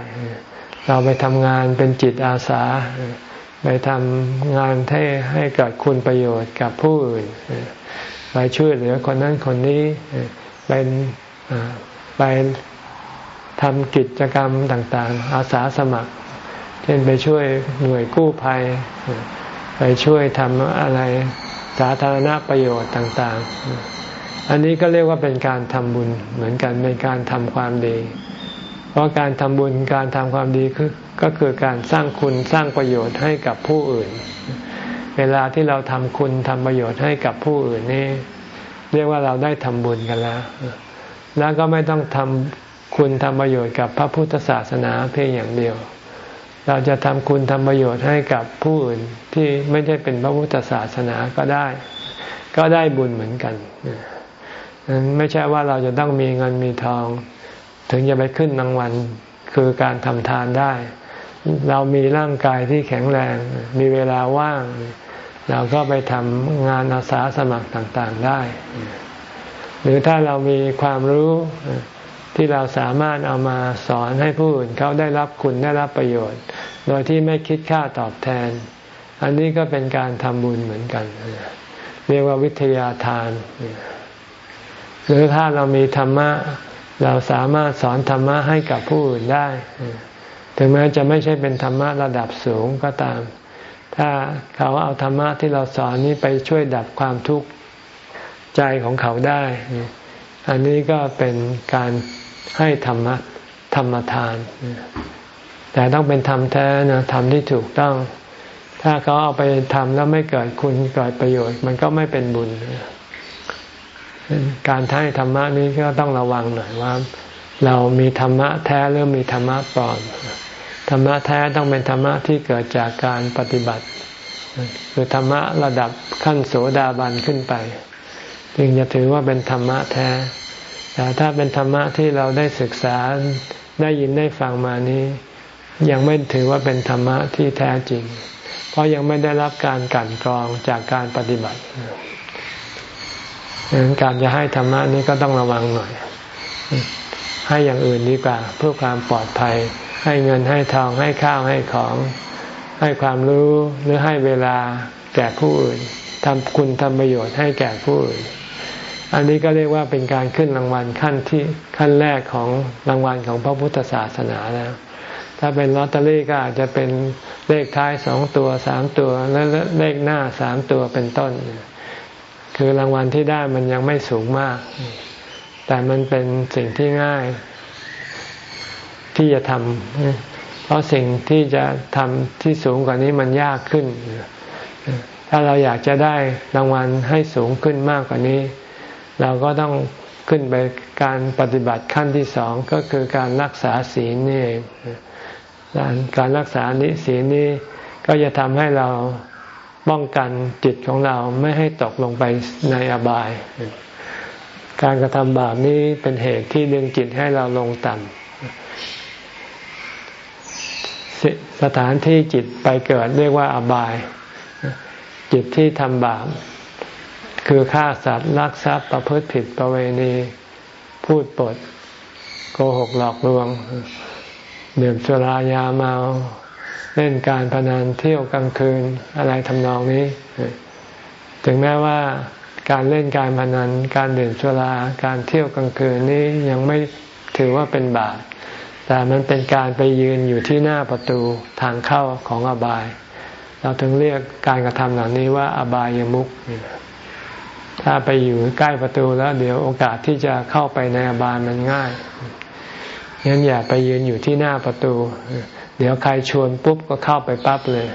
เราไปทำงานเป็นจิตอาสา ไปทำงานให้ให้เกิดคุณประโยชน์กับผู้อื่น ไปช่วยเหลือคนนั้นคนนี้เป็นไปทำกิจกรรมต่าง ๆ อาสาสมัคร เช่นไปช่วยหน่วยกู้ภัย ไปช่วยทำอะไรสาธารณประโยชน์ต่าง ๆ อันนี้ก็เรียกว่าเป็นการทำบุญเหมือนกันเป็นการทำความดี เพราะการทำบุญการทำความดีคือก็คือการสร้างคุณสร้างประโยชน์ให้กับผู้อื่น เวลาที่เราทำคุณทำประโยชน์ให้กับผู้อื่นนี่เรียกว่าเราได้ทำบุญกันแล้ว แล้วก็ไม่ต้องทำคุณทำประโยชน์กับพระพุทธศาสนาเพียงอย่างเดียว เราจะทำคุณทำประโยชน์ให้กับผู้อื่นที่ไม่ได้เป็นพระพุทธศาสนาก็ได้ ก็ได้บุญเหมือนกันนั้นไม่ใช่ว่าเราจะต้องมีเงินมีทอง ถึงจะไปขึ้นรางวัลคือการทำทานได้ เรามีร่างกายที่แข็งแรง มีเวลาว่าง เราก็ไปทำงานอาสาสมัครต่างๆได้ หรือถ้าเรามีความรู้ ที่เราสามารถเอามาสอนให้ผู้อื่นเขาได้รับคุณได้รับประโยชน์ โดยที่ไม่คิดค่าตอบแทน อันนี้ก็เป็นการทำบุญเหมือนกัน เรียกว่าวิทยาทาน หรือถ้าเรามีธรรมะ เราสามารถสอนธรรมะให้กับผู้อื่นได้ ถึงแม้จะไม่ใช่เป็นธรรมะระดับสูงก็ตาม ถ้าเขาเอาธรรมะที่เราสอนนี้ไปช่วยดับความทุกข์ใจของเขาได้ อันนี้ก็เป็นการ ให้ธรรมะธรรมทาน แต่ต้องเป็นธรรมแท้นะธรรมที่ถูกต้อง ถ้าเขาเอาไปทำแล้วไม่เกิดคุณเกิดประโยชน์ มันก็ไม่เป็นบุญ การให้ธรรมะนี้ก็ต้องระวังหน่อยว่า เรามีธรรมะแท้หรือมีธรรมะปลอมธรรมะแท้ต้องเป็นธรรมะที่เกิดจากการปฏิบัติคือธรรมะระดับขั้นโสดาบันขึ้นไป จึงจะถือว่าเป็นธรรมะแท้ แต่ถ้าเป็นธรรมะที่เราได้ศึกษาได้ยินได้ฟังมานี้ ยังไม่ถือว่าเป็นธรรมะที่แท้จริง เพราะยังไม่ได้รับการกันกรองจากการปฏิบัติดังนั้นการจะให้ธรรมะนี้ก็ต้องระวังหน่อย ให้อย่างอื่นดีกว่า เพื่อความปลอดภัย ให้เงินให้ทองให้ข้าวให้ของ ให้ความรู้หรือให้เวลาแก่ผู้อื่นทำคุณทำประโยชน์ให้แก่ผู้อื่น อันนี้ก็เรียกว่าเป็นการขึ้นรางวัลขั้นที่ขั้นแรกของรางวัลของพระพุทธศาสนาแล้ว ถ้าเป็นลอตเตอรี่ก็อาจจะเป็นเลขท้ายสองตัวสามตัวและเลขหน้าสามตัวเป็นต้น คือรางวัลที่ได้มันยังไม่สูงมาก แต่มันเป็นสิ่งที่ง่ายที่จะทำเพราะสิ่งที่จะทำที่สูงกว่านี้มันยากขึ้น ถ้าเราอยากจะได้รางวัลให้สูงขึ้นมากกว่านี้ เราก็ต้องขึ้นไปการปฏิบัติขั้นที่สองก็คือการรักษาศีลนี่เองการรักษานิศีลนี้ก็จะทำให้เราป้องกันจิตของเราไม่ให้ตกลงไปในอบาย การกระทำบาปนี้เป็นเหตุที่ดึงจิตให้เราลงต่ำสถานที่จิตไปเกิดเรียกว่าอบาย จิตที่ทำบาป คือฆ่าสัตว์ลักทรัพย์ประพฤติผิดประเวณี พูดปด โกหกหลอกลวงดื่มสุรายาเมา เล่นการพนันเที่ยวกลางคืนอะไรทำนองนี้ ถึงแม้ว่าการเล่นการพนัน การดื่มสุราการเที่ยวกลางคืนนี้ยังไม่ถือว่าเป็นบาปแต่มันเป็นการไปยืนอยู่ที่หน้าประตูทางเข้าของอบาย เราถึงเรียกการกระทำเหล่านี้ว่าอบายมุข ถ้าไปอยู่ใกล้ประตูแล้วเดี๋ยวโอกาสที่จะเข้าไปในอบายมันง่ายงั้นอย่าไปยืนอยู่ที่หน้าประตู เดี๋ยวใครชวนปุ๊บก็เข้าไปปั๊บเลย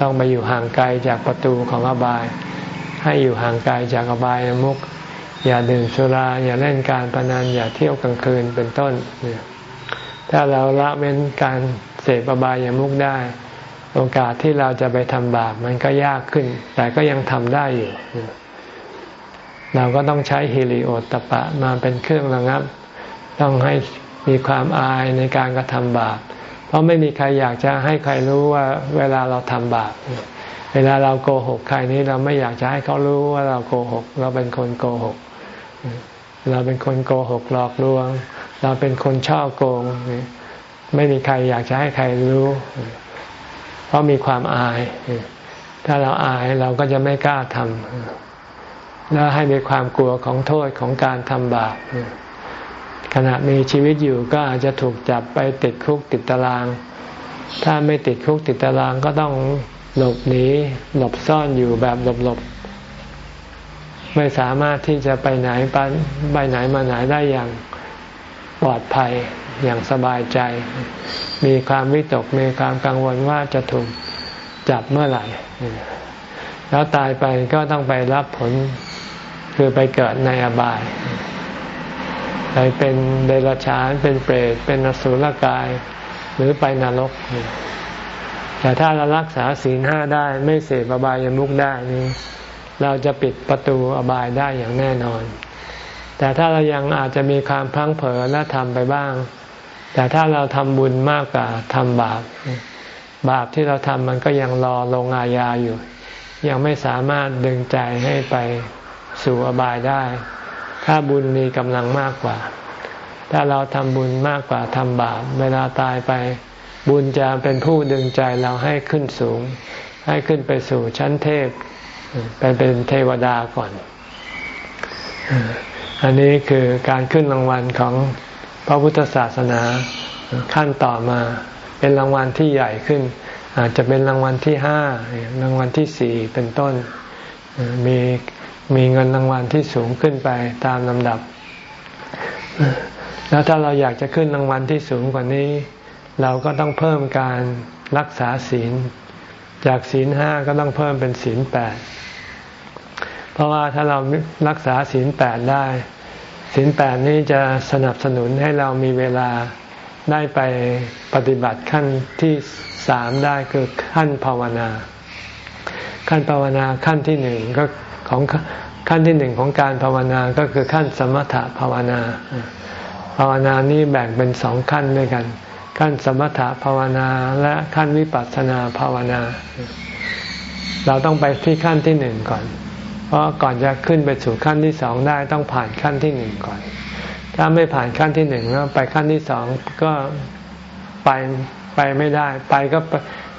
ต้องไปอยู่ห่างไกลจากประตูของอบาย ให้อยู่ห่างไกลจากอบายมุก อย่าดื่มสุรา อย่าเล่นการพนันอย่าเที่ยวกลางคืนเป็นต้น ถ้าเราละเว้นการเสพอบายามุกได้ โอกาสที่เราจะไปทำบาปมันก็ยากขึ้น แต่ก็ยังทำได้อยู่ เราก็ต้องใช้ฮิริโอตปะมาเป็นเครื่องระงับ ต้องให้มีความอายในการกระทำบาป เพราะไม่มีใครอยากจะให้ใครรู้ว่าเวลาเราทำบาป เวลาเราโกหกใครนี้เราไม่อยากจะให้เขารู้ว่าเราโกหก เราเป็นคนโกหก เราเป็นคนโกหกหลอกลวง เราเป็นคนช่อโกง ไม่มีใครอยากจะให้ใครรู้ เพราะมีความอาย ถ้าเราอายเราก็จะไม่กล้าทำแล้วให้มีความกลัวของโทษของการทำบาปขณะมีชีวิตอยู่ก็อาจจะถูกจับไปติดคุกติดตาราง ถ้าไม่ติดคุกติดตารางก็ต้องหลบหนี หลบซ่อนอยู่แบบหลบๆไม่สามารถที่จะไปไหนไปไหนมาไหนได้อย่างปลอดภัย อย่างสบายใจ มีความวิตกมีความกังวลว่าจะถูกจับเมื่อไหร่ แล้วตายไปก็ต้องไปรับผลคือไปเกิดในอบาย ไปเป็นเดรัจฉานเป็นเปรตเป็นนสุลกาย หรือไปนรก แต่ถ้าเรารักษาศีลห้าได้ไม่เสพอบายยมุกได้นี้ เราจะปิดประตูอบายได้อย่างแน่นอน แต่ถ้าเรายังอาจจะมีความพลั้งเผลอและทำไปบ้าง แต่ถ้าเราทำบุญมากกว่าทำบาป บาปที่เราทำมันก็ยังรอลงอาญาอยู่ ยังไม่สามารถดึงใจให้ไปสู่อบายได้ ถ้าบุญมีกำลังมากกว่า ถ้าเราทำบุญมากกว่าทำบาป เวลาตายไป บุญจะเป็นผู้ดึงใจเราให้ขึ้นสูง ให้ขึ้นไปสู่ชั้นเทพไปเป็นเทวดาก่อน อันนี้คือการขึ้นรางวัลของ พระพุทธศาสนาขั้นต่อมาเป็นรางวัลที่ใหญ่ขึ้น อาจจะเป็นรางวัลที่ห้ารางวัลที่สี่เป็นต้นมีมีเงินรางวัลที่สูงขึ้นไปตามลำดับ แล้วถ้าเราอยากจะขึ้นรางวัลที่สูงกว่านี้ เราก็ต้องเพิ่มการรักษาศีล จากศีลห้าก็ต้องเพิ่มเป็นศีลแปดเพราะว่าถ้าเรารักษาศีลแปดได้ ศีลแปดนี้จะสนับสนุนให้เรามีเวลาได้ไปปฏิบัติขั้นที่สามได้คือขั้นภาวนา ขั้นภาวนาขั้นที่หนึ่งก็ของขั้นที่หนึ่งของการภาวนาก็คือขั้นสมถะภาวนา ภาวนานี้แบ่งเป็นสองขั้นด้วยกัน ขั้นสมถะภาวนาและขั้นวิปัสสนาภาวนา เราต้องไปที่ขั้นที่หนึ่งก่อน เพราะก่อนจะขึ้นไปสู่ขั้นที่สองได้ต้องผ่านขั้นที่หนึ่งก่อน ถ้าไม่ผ่านขั้นที่หนึ่งแล้วไปขั้นที่สองก็ไปไปไม่ได้ ไปก็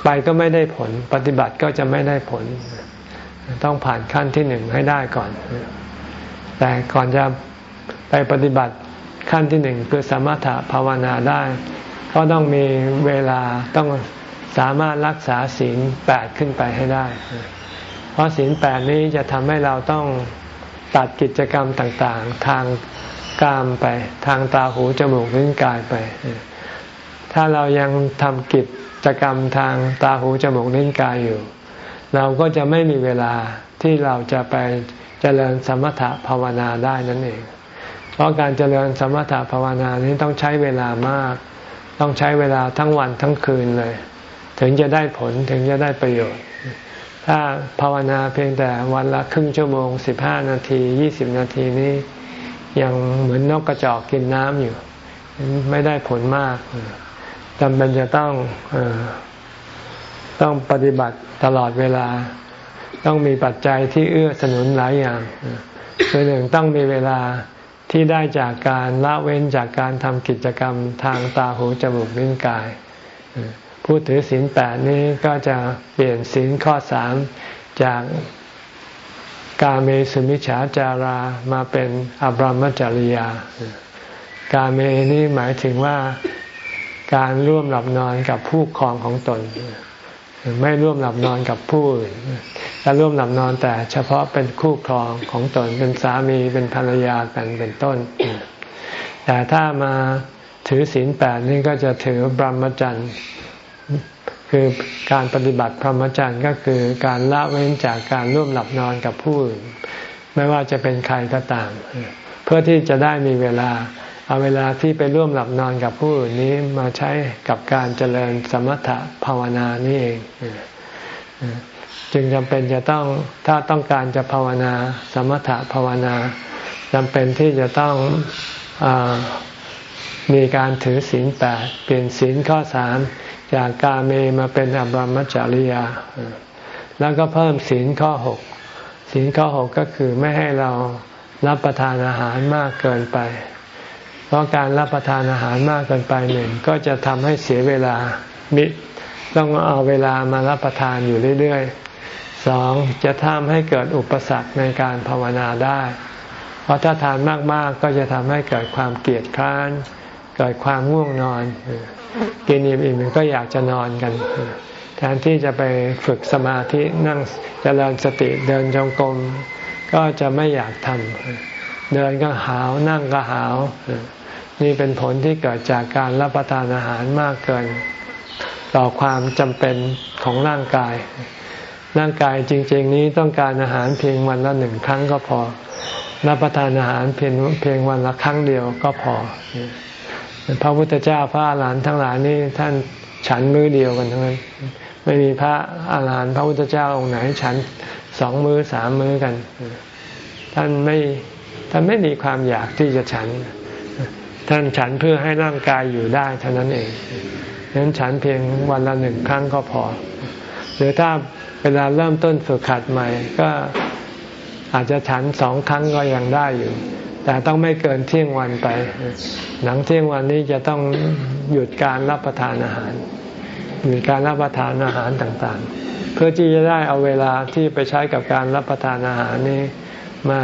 ไปก็ไม่ได้ผล ปฏิบัติก็จะไม่ได้ผล ต้องผ่านขั้นที่หนึ่งให้ได้ก่อน แต่ก่อนจะไปปฏิบัติขั้นที่หนึ่งคือสมถะภาวนาได้ ก็ต้องมีเวลาต้องสามารถรักษาศีลแปดขึ้นไปให้ได้ เพราะศีลแปดนี้จะทำให้เราต้องตัดกิจกรรมต่างๆ ทางกามไป ทางตาหูจมูกลิ้นกายไป ถ้าเรายังทำกิจกรรมทางตาหูจมูกลิ้นกายอยู่ เราก็จะไม่มีเวลาที่เราจะไปเจริญสมถะภาวนาได้นั่นเอง เพราะการเจริญสมถะภาวนานี้ต้องใช้เวลามาก ต้องใช้เวลาทั้งวันทั้งคืนเลย ถึงจะได้ผลถึงจะได้ประโยชน์ ถ้าภาวนาเพียงแต่วันละครึ่งชั่วโมงสิบห้านาทียี่สิบนาทีนี้ยังเหมือนนกกระจอกกินน้ำอยู่ ไม่ได้ผลมากจำเป็นจะต้องต้องปฏิบัติตลอดเวลา ต้องมีปัจจัยที่เอื้อสนุนหลายอย่างคือหนึ่งต้องมีเวลาที่ได้จากการละเว้นจากการทำกิจกรรมทางตาหูจมูกลิ้นกาย ผู้ถือศีลแปดนี้ก็จะเปลี่ยนศีลข้อสามจากกาเมสุมิฉาจารามาเป็นอบรมจริยา กาเมนี่หมายถึงว่าการร่วมหลับนอนกับผู้ครองของตน ไม่ร่วมหลับนอนกับผู้อื่นจะร่วมหลับนอนแต่เฉพาะเป็นคู่ครองของตนเป็นสามีเป็นภรรยากันเป็นต้น แต่ถ้ามาถือศีลแปดนี่ก็จะถือบรมจันทร์ คือการปฏิบัติพรหมจรรย์ก็คือการละเว้นจากการร่วมหลับนอนกับผู้อื่นไม่ว่าจะเป็นใครก็ตาม เพื่อที่จะได้มีเวลา เอาเวลาที่ไปร่วมหลับนอนกับผู้อื่นนี้มาใช้กับการเจริญสมถะภาวนานี่เอง จึงจำเป็นจะต้องถ้าต้องการจะภาวนาสมถะภาวนาจำเป็นที่จะต้องอมีการถือศีลแปดเปลี่ยนศีลข้อสาม จากกาเมมาเป็นอบรมจริยา แล้วก็เพิ่มศีลข้อหกศีลข้อหกก็คือไม่ให้เรารับประทานอาหารมากเกินไป เพราะการรับประทานอาหารมากเกินไปหนึ่งก็จะทำให้เสียเวลามิต้องเอาเวลามารับประทานอยู่เรื่อยๆสองจะทำให้เกิดอุปสรรคในการภาวนาได้ เพราะถ้าทานมากๆก็จะทำให้เกิดความเกลียดคร้าน เกิดความง่วงนอน กินอิ่มๆก็อยากจะนอนกัน แทนที่จะไปฝึกสมาธินั่งเจริญสติเดินจงกรมก็จะไม่อยากทำเดินก็หาวนั่งก็หาว นี่เป็นผลที่เกิดจากการรับประทานอาหารมากเกิน ต่อความจำเป็นของร่างกาย ร่างกายจริง ๆ นี้ต้องการอาหารเพียงวันละหนึ่งครั้งก็พอ รับประทานอาหารเพียงเพียงวันละครั้งเดียวก็พอ พระพุทธเจ้าพระอาหารหันต์ทั้งหลายนี่ท่านฉันมือเดียวกันทั้งนั้น ไม่มีพระอาหารหันต์พระพุทธเจ้าองค์ไหนฉันสองมือสามมือกัน ท่านไม่ท่านไม่มีความอยากที่จะฉัน ท่านฉันเพื่อให้ร่างกายอยู่ได้เท่านั้นเองดังนั้นฉันเพียงวันละหนึ่งครั้งก็พอ หรือถ้าเวลาเริ่มต้นฝึกขัดใหม่ก็อาจจะฉันสองครั้งก็ยังได้อยู่ แต่ต้องไม่เกินเที่ยงวันไป หลังเที่ยงวันนี้จะต้องหยุดการรับประทานอาหาร หยุดการรับประทานอาหารต่างๆ เพื่อที่จะได้เอาเวลาที่ไปใช้กับการรับประทานอาหารนี้ มา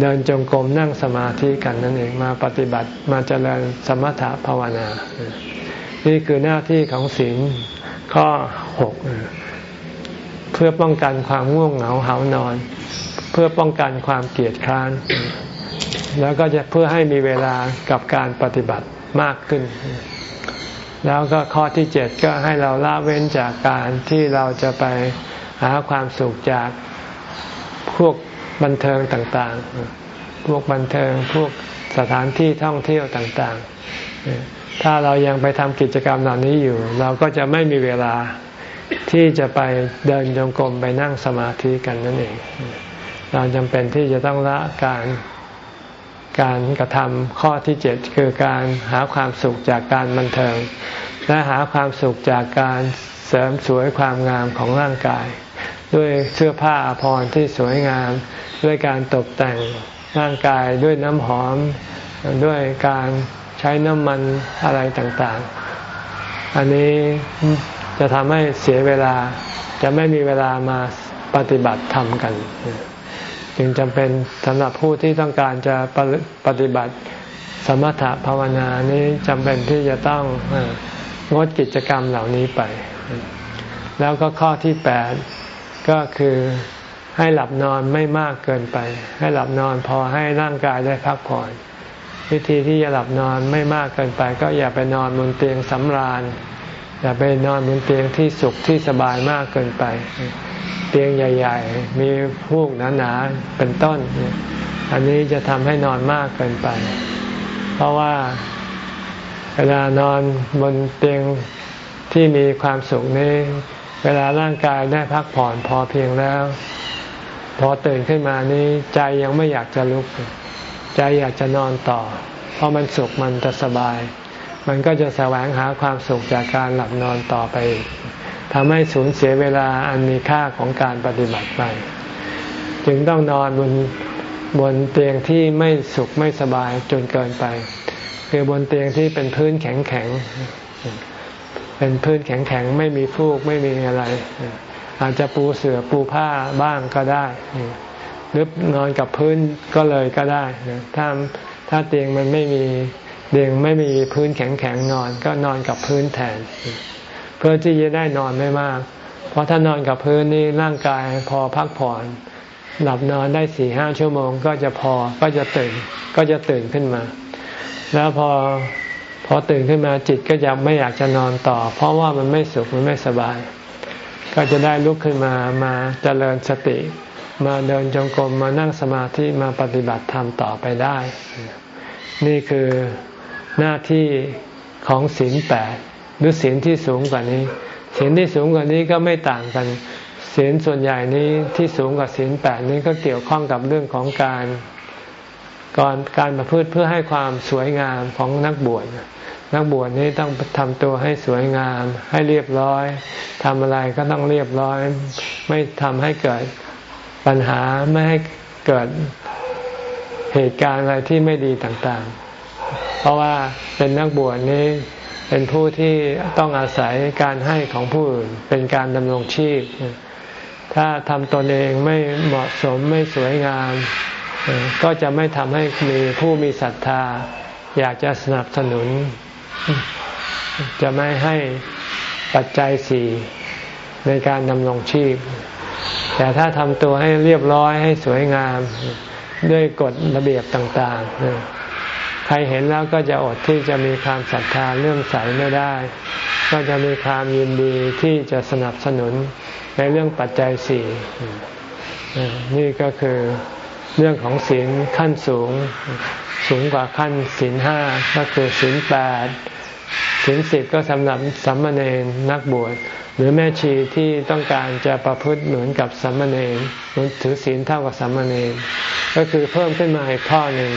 เดินจงกรมนั่งสมาธิกันนั่นเองมาปฏิบัติมาเจริญสมถะภาวนา นี่คือหน้าที่ของศีลข้อหกเพื่อป้องกันความง่วงเหงาเหานอน เพื่อป้องกันความเกลียดคร้าน แล้วก็จะเพื่อให้มีเวลากับการปฏิบัติมากขึ้น แล้วก็ข้อที่เจ็ดก็ให้เราละเว้นจากการที่เราจะไปหาความสุขจากพวกบันเทิงต่างๆ พวกบันเทิงพวกสถานที่ท่องเที่ยวต่างๆ ถ้าเรายังไปทำกิจกรรมเหล่านี้อยู่ เราก็จะไม่มีเวลาที่จะไปเดินจงกรมไปนั่งสมาธิกันนั่นเอง เราจำเป็นที่จะต้องละการ การกระทำข้อที่เจ็ดคือการหาความสุขจากการบันเทิง และหาความสุขจากการเสริมสวยความงามของร่างกาย ด้วยเสื้อผ้าอภรรที่สวยงาม ด้วยการตกแต่งร่างกายด้วยน้ำหอม ด้วยการใช้น้ำมันอะไรต่างๆ อันนี้จะทำให้เสียเวลาจะไม่มีเวลามาปฏิบัติธรรมกัน จึงจำเป็นสำหรับผู้ที่ต้องการจะปฏิบัติสมถะภาวนานี้จำเป็นที่จะต้องงดกิจกรรมเหล่านี้ไป แล้วก็ข้อที่แปดก็คือให้หลับนอนไม่มากเกินไป ให้หลับนอนพอให้ร่างกายได้พักผ่อน วิธีที่จะหลับนอนไม่มากเกินไป ก็อย่าไปนอนบนเตียงสำราญ อย่าไปนอนบนเตียงที่สุขที่สบายมากเกินไป เตียงใหญ่ ๆ มีพูกหนาๆเป็นต้น อันนี้จะทำให้นอนมากเกินไป เพราะว่าเวลานอนบนเตียงที่มีความสุขนี้ เวลาร่างกายได้พักผ่อนพอเพียงแล้ว พอตื่นขึ้นมานี้ใจยังไม่อยากจะลุก ใจอยากจะนอนต่อ เพราะมันสุขมันจะสบาย มันก็จะแสวงหาความสุขจากการหลับนอนต่อไปทำให้สูญเสียเวลาอันมีค่าของการปฏิบัติไป จึงต้องนอนบนบนเตียงที่ไม่สุขไม่สบายจนเกินไป คือบนเตียงที่เป็นพื้นแข็งแข็งเป็นพื้นแข็งแข็งไม่มีฟูกไม่มีอะไร อาจจะปูเสือปูผ้าบ้างก็ได้หรือนอนกับพื้นก็เลยก็ได้ถ้าถ้าเตียงมันไม่มี เตียงไม่มีพื้นแข็งแข็งนอนก็นอนกับพื้นแทน เพื่อที่จะได้นอนไม่มาก เพราะถ้านอนกับพื้นนี่ร่างกายพอพักผ่อน หลับนอนได้สี่ห้าชั่วโมง ก็จะพอก็จะตื่นก็จะตื่นขึ้นมา แล้วพอพอตื่นขึ้นมาจิตก็จะไม่อยากจะนอนต่อ เพราะว่ามันไม่สุขมันไม่สบาย ก็จะได้ลุกขึ้นมามาเจริญสติ มาเดินจงกรมมานั่งสมาธิมาปฏิบัติธรรมต่อไปได้ นี่คือ หน้าที่ของศีลแปดหรือศีลที่สูงกว่านี้ศีลที่สูงกว่านี้ก็ไม่ต่างกันศีลส่วนใหญ่นี้ที่สูงกว่าศีลแปดนี้ก็เกี่ยวข้องกับเรื่องของการก่อนการประพฤติเพื่อให้ความสวยงามของนักบวชนักบวชนี้ต้องทำตัวให้สวยงาม ให้เรียบร้อยทำอะไรก็ต้องเรียบร้อย ไม่ทำให้เกิดปัญหาไม่ให้เกิดเหตุการณ์อะไรที่ไม่ดีต่างๆ เพราะว่าเป็นนักบวชนี้เป็นผู้ที่ต้องอาศัยการให้ของผู้อื่นเป็นการดำรงชีพ ถ้าทำตนเองไม่เหมาะสมไม่สวยงาม ก็จะไม่ทำให้มีผู้มีศรัทธา อยากจะสนับสนุน จะไม่ให้ปัจจัยสี่ในการดำรงชีพ แต่ถ้าทำตัวให้เรียบร้อยให้สวยงามด้วยกฎระเบียบต่าง ๆ ใครเห็นแล้วก็จะอดที่จะมีความศรัทธาเรื่องใสไม่ได้ ก็จะมีความยินดีที่จะสนับสนุนในเรื่องปัจจัยสี่นี่ก็คือเรื่องของศีลขั้นสูง สูงกว่าขั้นศีลห้าก็คือศีลแปดศีลสิบก็สำหรับสัมมาเนรนักบวชหรือแม่ชีที่ต้องการจะประพฤติเหมือนกับสัมมาเนรถือศีลเท่ากับสัมมาเนรก็คือเพิ่มขึ้นมาอีกข้อหนึ่ง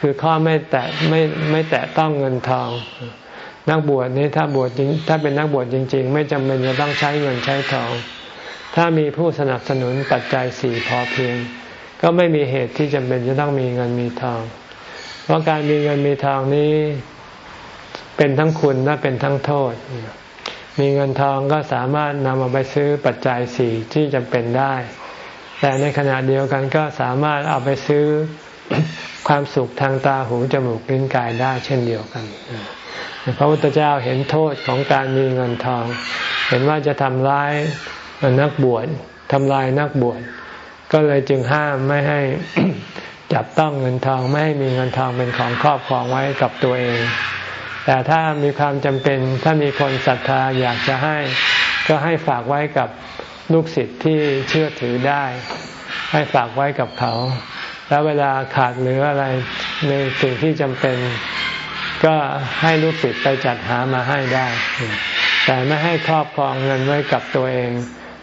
คือข้อไม่แตะไม่ไม่แตะต้องเงินทอง นักบวชนี้ถ้าบวชจริงถ้าเป็นนักบวชจริง ๆ ไม่จำเป็นจะต้องใช้เงินใช้ทอง ถ้ามีผู้สนับสนุนปัจจัยสี่พอเพียง ก็ไม่มีเหตุที่จำเป็นจะต้องมีเงินมีทอง เพราะการมีเงินมีทองนี้เป็นทั้งคุณและเป็นทั้งโทษ มีเงินทองก็สามารถนำมาไปซื้อปัจจัยสี่ที่จำเป็นได้ แต่ในขณะเดียวกันก็สามารถเอาไปซื้อ ความสุขทางตาหูจมูกลิ้นกายได้เช่นเดียวกันพระพุทธเจ้าเห็นโทษของการมีเงินทอง เห็นว่าจะทำร้ายนักบวชทำลายนักบวชก็เลยจึงห้ามไม่ให้จับต้องเงินทองไม่ให้มีเงินทองเป็นของครอบครองไว้กับตัวเอง แต่ถ้ามีความจำเป็นถ้ามีคนศรัทธาอยากจะให้ ก็ให้ฝากไว้กับลูกศิษย์ที่เชื่อถือได้ ให้ฝากไว้กับเขา แล้วเวลาขาดหรืออะไรในสิ่งที่จำเป็น ก็ให้ลูกศิษย์ไปจัดหามาให้ได้ แต่ไม่ให้ครอบครองเงินไว้กับตัวเอง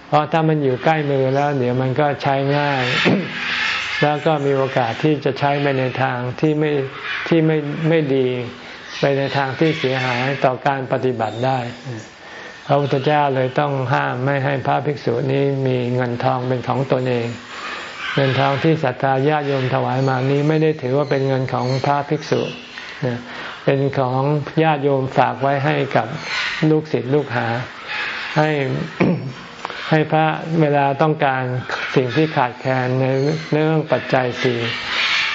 เพราะถ้ามันอยู่ใกล้มือแล้ว เดี๋ยวมันก็ใช้ง่าย แล้วก็มีโอกาสที่จะใช้ไปในทางที่ไม่ที่ไม่ไม่ดีไปในทางที่เสียหายต่อการปฏิบัติได้พระพุทธเจ้าเลยต้องห้ามไม่ให้พระภิกษุนี้มีเงินทองเป็นของตนเอง เงินทองที่ศรัทธาญาติโยมถวายมานี้ไม่ได้ถือว่าเป็นเงินของพระภิกษุ เป็นของญาติโยมฝากไว้ให้กับลูกศิษย์ลูกหา ให้ให้พระเวลาต้องการสิ่งที่ขาดแคลนในเรื่องปัจจัยสี่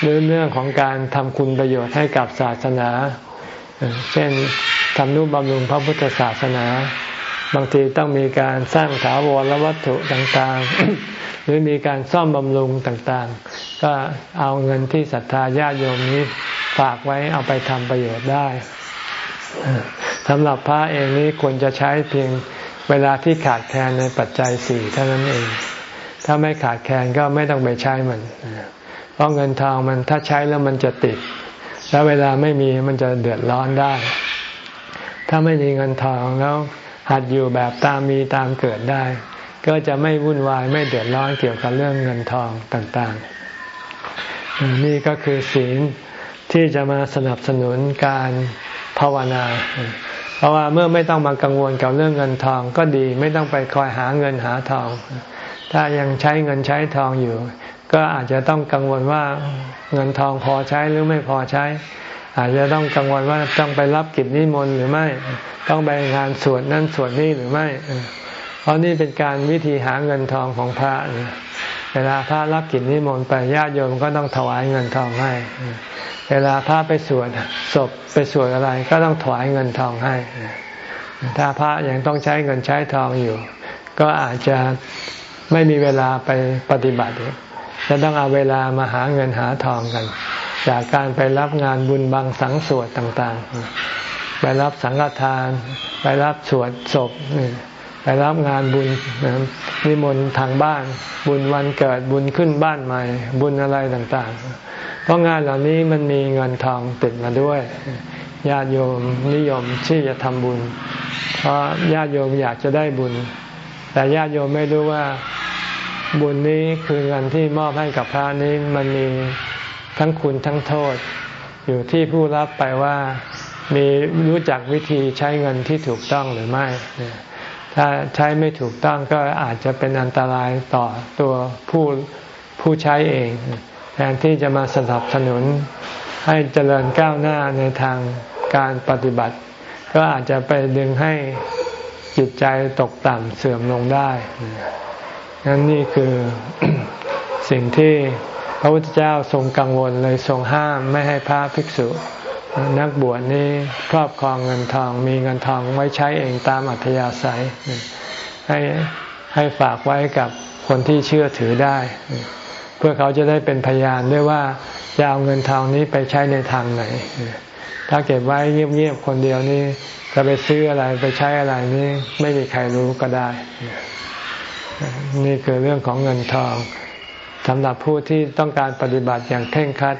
หรือเรื่องของการทำคุณประโยชน์ให้กับศาสนา เช่นทำนุบำรุงพระพุทธศาสนา บางทีต้องมีการสร้างถาวรวัตถุต่างๆ หรือมีการซ่อมบำรุงต่างๆ ก็เอาเงินที่ศรัทธาญาติโยมนี้ฝากไว้เอาไปทำประโยชน์ได้สำหรับพระเองนี้ควรจะใช้เพียงเวลาที่ขาดแคลนในปัจจัยสี่เท่านั้นเอง ถ้าไม่ขาดแคลนก็ไม่ต้องไปใช้มัน เพราะเงินทองมันถ้าใช้แล้วมันจะติด แล้วเวลาไม่มีมันจะเดือดร้อนได้ ถ้าไม่มีเงินทองแล้ว หัดอยู่แบบตามมีตามเกิดได้ ก็จะไม่วุ่นวายไม่เดือดร้อนเกี่ยวกับเรื่องเงินทองต่างๆ นี่ก็คือศีลที่จะมาสนับสนุนการภาวนา เพราะว่าเมื่อไม่ต้องมากังวลกับเรื่องเงินทองก็ดีไม่ต้องไปคอยหาเงินหาทอง ถ้ายังใช้เงินใช้ทองอยู่ ก็อาจจะต้องกังวลว่าเงินทองพอใช้หรือไม่พอใช้ อาจจะต้องกังวลว่าต้องไปรับกิจนิมนต์หรือไม่ ต้องไปงานสวดนั่นสวดนี่หรือไม่ เพราะนี่เป็นการวิธีหาเงินทองของพระเวลาพระรับกิจนิมนต์ไปญาติโยมก็ต้องถวายเงินทองให้ เวลาพระไปสวดศพไปสวดอะไรก็ต้องถวายเงินทองให้ ถ้าพระยังต้องใช้เงินใช้ทองอยู่ ก็อาจจะไม่มีเวลาไปปฏิบัติจะต้องเอาเวลามาหาเงินหาทองกัน จากการไปรับงานบุญบังสังสวดต่างๆ ไปรับสังฆทาน ไปรับสวดศพไปรับงานบุญนิมนต์ทางบ้าน บุญวันเกิดบุญขึ้นบ้านใหม่ บุญอะไรต่างๆ เพราะงานเหล่านี้มันมีเงินทองติดมาด้วยญาติโยมนิยมที่จะทำบุญ เพราะญาติโยมอยากจะได้บุญ แต่ญาติโยมไม่รู้ว่าบุญนี้คือเงินที่มอบให้กับพระนี้มันมี ทั้งคุณทั้งโทษ อยู่ที่ผู้รับไปว่ามีรู้จักวิธีใช้เงินที่ถูกต้องหรือไม่ ถ้าใช้ไม่ถูกต้องก็อาจจะเป็นอันตรายต่อตัวผู้ผู้ใช้เองแทนที่จะมาสนับสนุนให้เจริญก้าวหน้าในทางการปฏิบัติ ก็อาจจะไปดึงให้จิตใจตกต่ำเสื่อมลงได้นั่นนี่คือสิ่งที่ พระพุทธเจ้าทรงกังวลเลยทรงห้ามไม่ให้พระภิกษุ นักบวชนี้ครอบครองเงินทองมีเงินทองไว้ใช้เองตามอัธยาศัย ให้ให้ฝากไว้กับคนที่เชื่อถือได้ เพื่อเขาจะได้เป็นพยานด้วยว่าจะเอาเงินทองนี้ไปใช้ในทางไหน ถ้าเก็บไว้เงียบๆคนเดียวนี่จะไปซื้ออะไรไปใช้อะไรนี่ไม่มีใครรู้ก็ได้ นี่คือเรื่องของเงินทอง สำหรับผู้ที่ต้องการปฏิบัติอย่างเคร่งครัด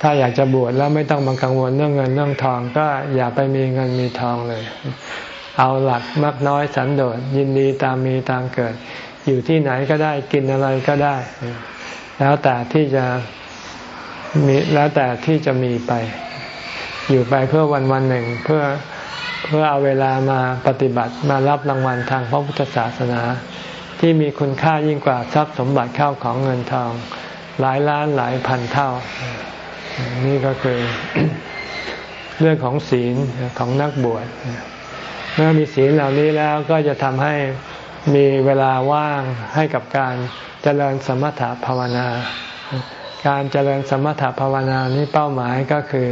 ถ้าอยากจะบวชแล้วไม่ต้องมากังวลเรื่องเงินเรื่องทอง ก็อย่าไปมีเงินมีทองเลย เอาหลักมากน้อยสันโดษยินดีตามมีตามเกิด อยู่ที่ไหนก็ได้กินอะไรก็ได้ แล้วแต่ที่จะมีแล้วแต่ที่จะมีไป อยู่ไปเพื่อวันวันหนึ่งเพื่อเพื่อเอาเวลามาปฏิบัติมารับรางวัลทางพระพุทธศาสนา ที่มีคุณค่ายิ่งกว่าทรัพย์สมบัติเข้าของเงินทอง หลายล้านหลายพันเท่า นี่ก็คือเรื่องของศีลของนักบวชเมื่อมีศีลเหล่านี้แล้วก็จะทำให้มีเวลาว่างให้กับการเจริญสมถะภาวนา การเจริญสมถะภาวนานี้เป้าหมายก็คือ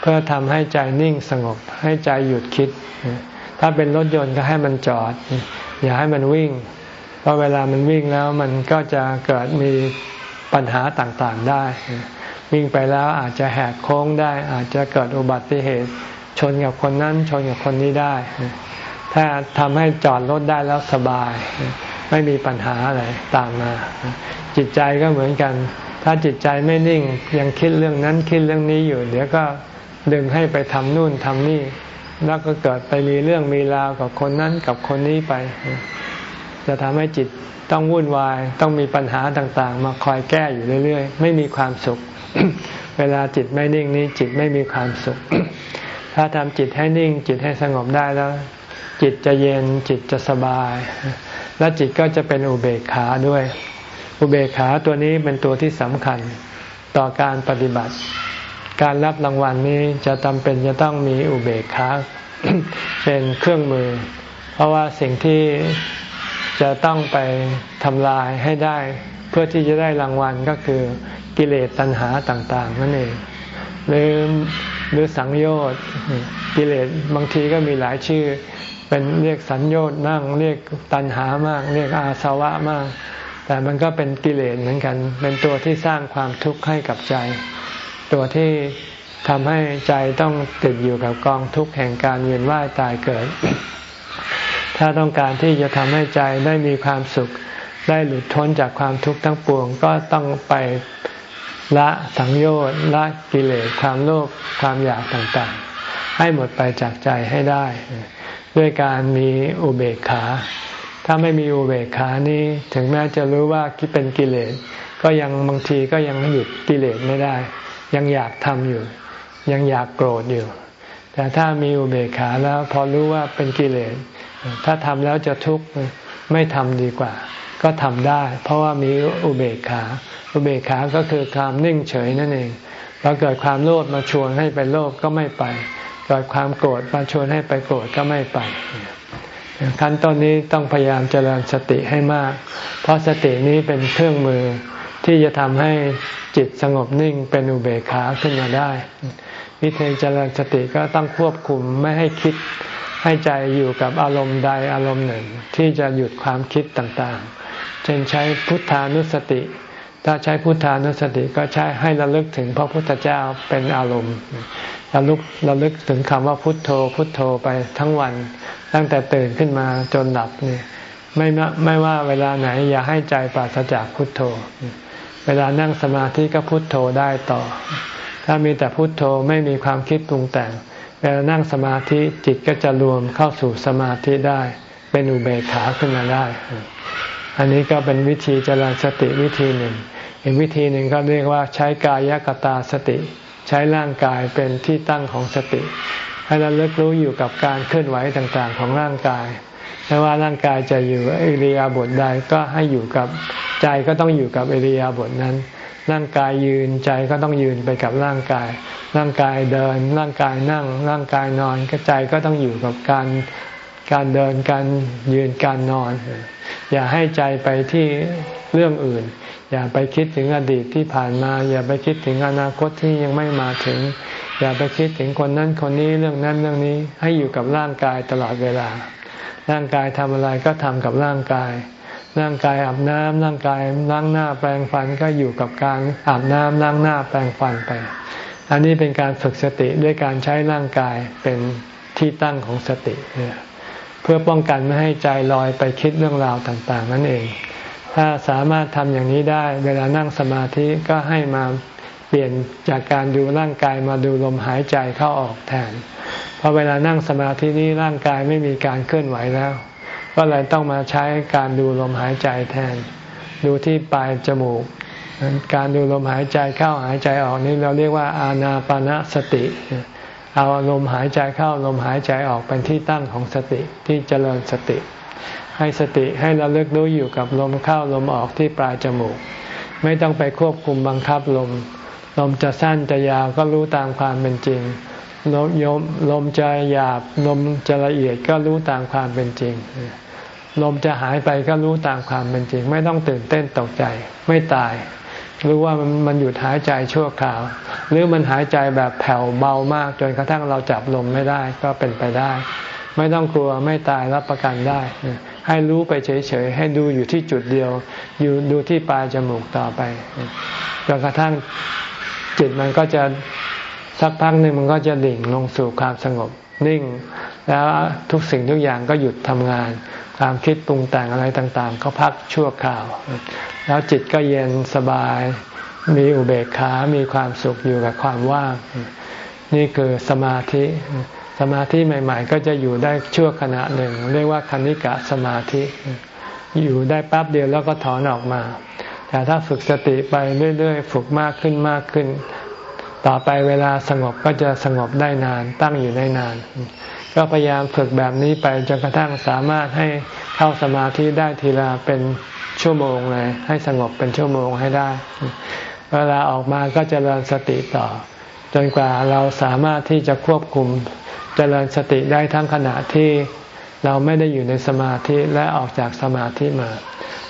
เพื่อทำให้ใจนิ่งสงบให้ใจหยุดคิด ถ้าเป็นรถยนต์ก็ให้มันจอด อย่าให้มันวิ่ง เพราะเวลามันวิ่งแล้วมันก็จะเกิดมีปัญหาต่างๆได้ วิ่งไปแล้วอาจจะแหกโค้งได้ อาจจะเกิดอุบัติเหตุ ชนกับคนนั้นชนกับคนนี้ได้ ถ้าทำให้จอดรถได้แล้วสบาย ไม่มีปัญหาอะไรตามมา จิตใจก็เหมือนกัน ถ้าจิตใจไม่นิ่งยังคิดเรื่องนั้นคิดเรื่องนี้อยู่ เดี๋ยวก็ดึงให้ไปทำนู่นทำนี่แล้วก็เกิดไปมีเรื่องมีราวกับคนนั้นกับคนนี้ไป จะทำให้จิตต้องวุ่นวาย ต้องมีปัญหาต่างๆ มาคอยแก้อยู่เรื่อย ๆ ไม่มีความสุข เวลาจิตไม่นิ่งนี้จิตไม่มีความสุข ถ้าทำจิตให้นิ่ง จิตให้สงบได้แล้ว จิตจะเย็นจิตจะสบาย และจิตก็จะเป็นอุเบกขาด้วย อุเบกขาตัวนี้เป็นตัวที่สำคัญต่อการปฏิบัติ การรับรางวัลนี้จะจำเป็นจะต้องมีอุเบกขาเป็นเครื่องมือ เพราะว่าสิ่งที่ จะต้องไปทำลายให้ได้ เพื่อที่จะได้รางวัลก็คือกิเลสตัณหาต่าง ๆ นั่นเองหรือหรือสังโยชน์กิเลสบางทีก็มีหลายชื่อ เป็นเรียกสัญโยชน์นั่งเรียกตัณหามาก เรียกอาสวะมาก แต่มันก็เป็นกิเลสเหมือนกัน เป็นตัวที่สร้างความทุกข์ให้กับใจ ตัวที่ทำให้ใจต้องติดอยู่กับกองทุกข์แห่งการเวียนว่ายตายเกิด ถ้าต้องการที่จะทำให้ใจได้มีความสุข ได้หลุดพ้นจากความทุกข์ทั้งปวง ก็ต้องไปละสังโยชน์ละกิเลสความโลภความอยากต่างๆ ให้หมดไปจากใจให้ได้ ด้วยการมีอุเบกขา ถ้าไม่มีอุเบกขานี้ถึงแม้จะรู้ว่าคิดเป็นกิเลส ก็ยังบางทีก็ยังหยุดกิเลสไม่ได้ ยังอยากทำอยู่ ยังอยากโกรธอยู่ แต่ถ้ามีอุเบกขาแล้วพอรู้ว่าเป็นกิเลส ถ้าทำแล้วจะทุกข์ไม่ทำดีกว่า ก็ทำได้ เพราะว่ามีอุเบกขา อุเบกขาก็คือความนิ่งเฉยนั่นเองพอเกิดความโลภมาชวนให้ไปโลภก็ไม่ไป เกิดความโกรธมาชวนให้ไปโกรธก็ไม่ไปขั้นตอนนี้ต้องพยายามเจริญสติให้มาก เพราะสตินี้เป็นเครื่องมือที่จะทำให้จิตสงบนิ่งเป็นอุเบกขาขึ้นมาได้ วิธีเจริญสติก็ต้องควบคุมไม่ให้คิด ให้ใจอยู่กับอารมณ์ใดอารมณ์หนึ่ง ที่จะหยุดความคิดต่างๆ เช่นใช้พุทธานุสติ ถ้าใช้พุทธานุสติก็ใช้ให้ระลึกถึงพระพุทธเจ้าเป็นอารมณ์ระลึกระลึกถึงคำว่าพุทโธ พุทโธไปทั้งวัน ตั้งแต่ตื่นขึ้นมาจนหลับนี่ไม่ไม่ว่าเวลาไหนอย่าให้ใจปราศจากพุทโธ เวลานั่งสมาธิก็พุทโธได้ต่อ ถ้ามีแต่พุทโธไม่มีความคิดปรุงแต่ง วลานั่งสมาธิจิตก็จะรวมเข้าสู่สมาธิได้ เป็นอุเบกขาขึ้นมาได้ อันนี้ก็เป็นวิธีเจริญสติวิธีหนึ่ง อีกวิธีหนึ่งก็เรียกว่าใช้กายกตาสติ ใช้ร่างกายเป็นที่ตั้งของสติ ให้เราเลิกรู้อยู่กับการเคลื่อนไหวต่างๆ ของร่างกายไม่ว่าร่างกายจะอยู่อิริยาบถใดก็ให้อยู่กับใจก็ต้องอยู่กับอิริยาบถนั้น ร่างกายยืนใจก็ต้องยืนไปกับร่างกาย ร่างกายเดิน ร่างกายนั่ง ร่างกายนอนก็ใจก็ต้องอยู่กับการการเดินการยืนการนอน อย่าให้ใจไปที่เรื่องอื่น อย่าไปคิดถึงอดีตที่ผ่านมา อย่าไปคิดถึงอนาคตที่ยังไม่มาถึง อย่าไปคิดถึงคนนั้นคนนี้เรื่องนั้นเรื่องนี้ให้อยู่กับร่างกายตลอดเวลา ร่างกายทำอะไรก็ทำกับร่างกาย ร่างกายอาบน้ำร่างกายล้างหน้าแปรงฟันก็อยู่กับการอาบน้ำล้างหน้าแปรงฟันไป อันนี้เป็นการฝึกสติด้วยการใช้ร่างกายเป็นที่ตั้งของสติ เพื่อป้องกันไม่ให้ใจลอยไปคิดเรื่องราวต่างๆ นั่นเอง ถ้าสามารถทำอย่างนี้ได้ เวลานั่งสมาธิก็ให้มาเปลี่ยนจากการดูร่างกายมาดูลมหายใจเข้าออกแทนเพราะเวลานั่งสมาธินี้ร่างกายไม่มีการเคลื่อนไหวแล้ว ก็เลยต้องมาใช้การดูลมหายใจแทน ดูที่ปลายจมูก การดูลมหายใจเข้าหายใจออกนี้เราเรียกว่าอานาปานาสติ เอาลมหายใจเข้าลมหายใจออกเป็นที่ตั้งของสติที่เจริญสติ ให้สติให้เราเลือกรู้อยู่กับลมเข้าลมออกที่ปลายจมูก ไม่ต้องไปควบคุมบังคับลม ลมจะสั้นจะยาวก็รู้ตามความเป็นจริงลมยมลมจะหยาบลมจะละเอียดก็รู้ตามความเป็นจริง ลมจะหายไปก็รู้ตามความเป็นจริง ไม่ต้องตื่นเต้นตกใจ ไม่ตาย รู้ว่ามันมันหยุดหายใจชั่วคราว หรือมันหายใจแบบแผ่วเบามาก จนกระทั่งเราจับลมไม่ได้ก็เป็นไปได้ ไม่ต้องกลัวไม่ตายรับประกันได้ ให้รู้ไปเฉยๆให้ดูอยู่ที่จุดเดียว อยู่ดูที่ปลายจมูกต่อไปจนกระทั่งจิตมันก็จะสักพักหนึ่งมันก็จะดิ่งลงสู่ความสงบ นิ่ง แล้วทุกสิ่งทุกอย่างก็หยุดทำงาน ความคิดปรุงแต่งอะไรต่างๆ ก็พักชั่วคราว แล้วจิตก็เย็นสบาย มีอุเบกขา มีความสุขอยู่กับความว่าง นี่คือสมาธิ สมาธิใหม่ ๆ ก็จะอยู่ได้ชั่วขณะหนึ่ง เรียกว่าคณิกะสมาธิ อยู่ได้แป๊บเดียวแล้วก็ถอนออกมา แต่ถ้าฝึกสติไปเรื่อยๆ ฝึกมากขึ้นมากขึ้น ต่อไปเวลาสงบก็จะสงบได้นานตั้งอยู่ได้นาน ก็พยายามฝึกแบบนี้ไปจนกระทั่งสามารถให้เข้าสมาธิได้ทีละเป็นชั่วโมงเลย ให้สงบเป็นชั่วโมงให้ได้ เวลาออกมาก็จเจริญสติต่อ จนกว่าเราสามารถที่จะควบคุมเจริญสติได้ทั้งขณะที่เราไม่ได้อยู่ในสมาธิและออกจากสมาธิมา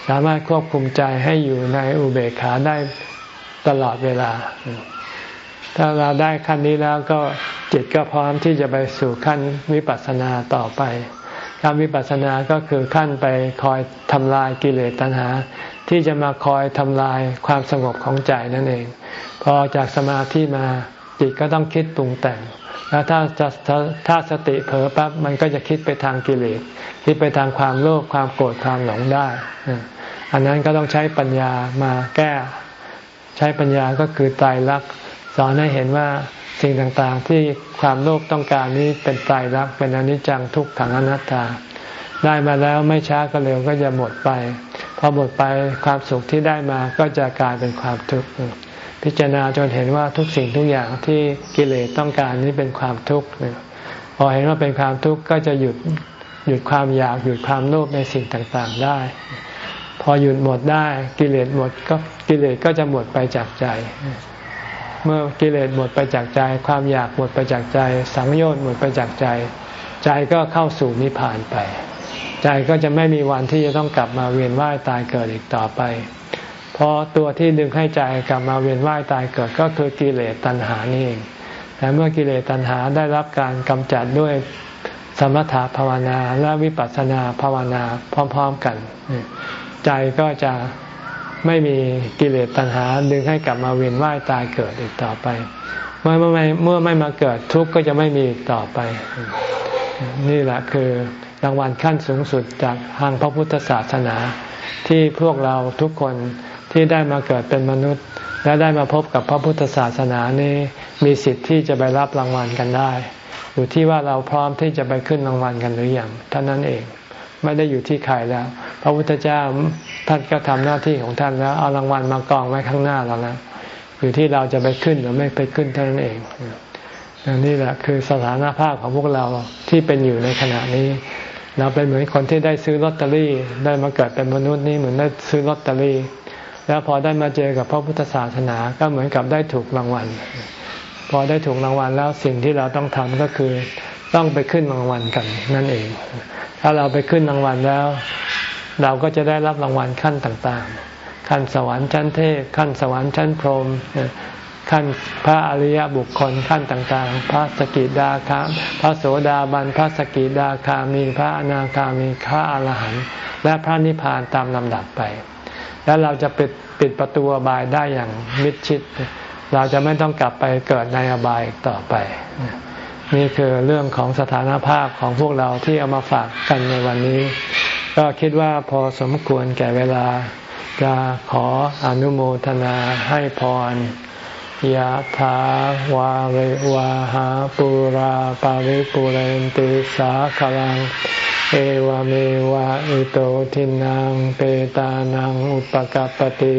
สามารถควบคุมใจให้อยู่ในอุเบกขาได้ตลอดเวลา ถ้าเราได้ขั้นนี้แล้วก็จิตก็พร้อมที่จะไปสู่ขั้นวิปัสสนาต่อไปขั้นวิปัสสนาก็คือขั้นไปคอยทำลายกิเลสตัณหา ที่จะมาคอยทำลายความสงบของใจนั่นเอง พอจากสมาธิมาจิตก็ต้องคิดปรุงแต่ง แล้วถ้าจะถ้าสติเผลอปั๊บมันก็จะคิดไปทางกิเลสคิดไปทางความโลภความโกรธความหลงได้ อันนั้นก็ต้องใช้ปัญญามาแก้ ใช้ปัญญาก็คือตายรัก สอนให้เห็นว่าสิ่งต่างๆ ที่ความโลภต้องการนี้เป็นตายรักเป็นอนิจจังทุกขังอนัตตา ได้มาแล้วไม่ช้าก็เร็วก็จะหมดไป พอหมดไปความสุขที่ได้มาก็จะกลายเป็นความทุกข์พิจารณาจนเห็นว่าทุกสิ่งทุกอย่างที่กิเลสต้องการนี้เป็นความทุกข์พอเห็นว่าเป็นความทุกข์ก็จะหยุดหยุดความอยากหยุดความโลภในสิ่งต่างๆได้ พอหยุดหมดได้กิเลสหมดก็กิเลสก็จะหมดไปจากใจ เมื่อกิเลสหมดไปจากใจ ความอยากหมดไปจากใจ สังโยชน์หมดไปจากใจ ใจก็เข้าสู่นิพพานไป ใจก็จะไม่มีวันที่จะต้องกลับมาเวียนว่ายตายเกิดอีกต่อไป เพราะตัวที่ดึงให้ใจกลับมาเวียนว่ายตายเกิดก็คือกิเลสตัณหานี่เองแต่เมื่อกิเลสตัณหาได้รับการกำจัดด้วยสมถะภาวนาและวิปัสสนาภาวนาพร้อม ๆกัน ใจก็จะ ไม่มีกิเลสตัณหาดึงให้กลับมาเวียนว่ายตายเกิดอีกต่อไป เมื่อไม่เมื่อไม่มาเกิดทุกข์ก็จะไม่มีอีกต่อไป นี่แหละคือรางวัลขั้นสูงสุดจากทางพระพุทธศาสนา ที่พวกเราทุกคนที่ได้มาเกิดเป็นมนุษย์ และได้มาพบกับพระพุทธศาสนานี้มีสิทธิ์ที่จะไปรับรางวัลกันได้ อยู่ที่ว่าเราพร้อมที่จะไปขึ้นรางวัลกันหรืออยังเท่านั้นเอง ไม่ได้อยู่ที่ใครแล้ว พระพุทธเจ้าท่านก็ทำหน้าที่ของท่านแล้ว เอารางวัลมากองไว้ข้างหน้าเราแล้วอยู่ที่เราจะไปขึ้นหรือไม่ไปขึ้นเท่านั้นเองนี่แหละคือสถานภาพของพวกเราที่เป็นอยู่ในขณะนี้ เราเป็นเหมือนคนที่ได้ซื้อลอตเตอรี่ ได้มาเกิดเป็นมนุษย์นี่เหมือนได้ซื้อลอตเตอรี่ แล้วพอได้มาเจอกับพระพุทธศาสนาก็เหมือนกับได้ถูกรางวัล พอได้ถูกรางวัลแล้วสิ่งที่เราต้องทำก็คือต้องไปขึ้นรางวัลกันนั่นเอง ถ้าเราไปขึ้นรางวัลแล้ว เราก็จะได้รับรางวัลขั้นต่างๆ ขั้นสวรรค์ชั้นเทพ ขั้นสวรรค์ชั้นพรหมขั้นพระอริยบุคคลขั้นต่างๆ พระสกิดาคาม พระโสดาบัน พระสกิดาคามี พระอนาคามี พระอรหันต์ และพระนิพพานตามลำดับไป แล้วเราจะปิดปิดประตูอบายได้อย่างมิดชิด เราจะไม่ต้องกลับไปเกิดในอบายต่อไป นี่คือเรื่องของสถานภาพของพวกเราที่เอามาฝากกันในวันนี้ ก็คิดว่าพอสมควรแก่เวลา จะขออนุโมทนาให้พรยะถาวาเรวาหาปุราปาริปุเรนติสาขลัง เอวเมวะอิโตทินังเปตานังอุปกัปติ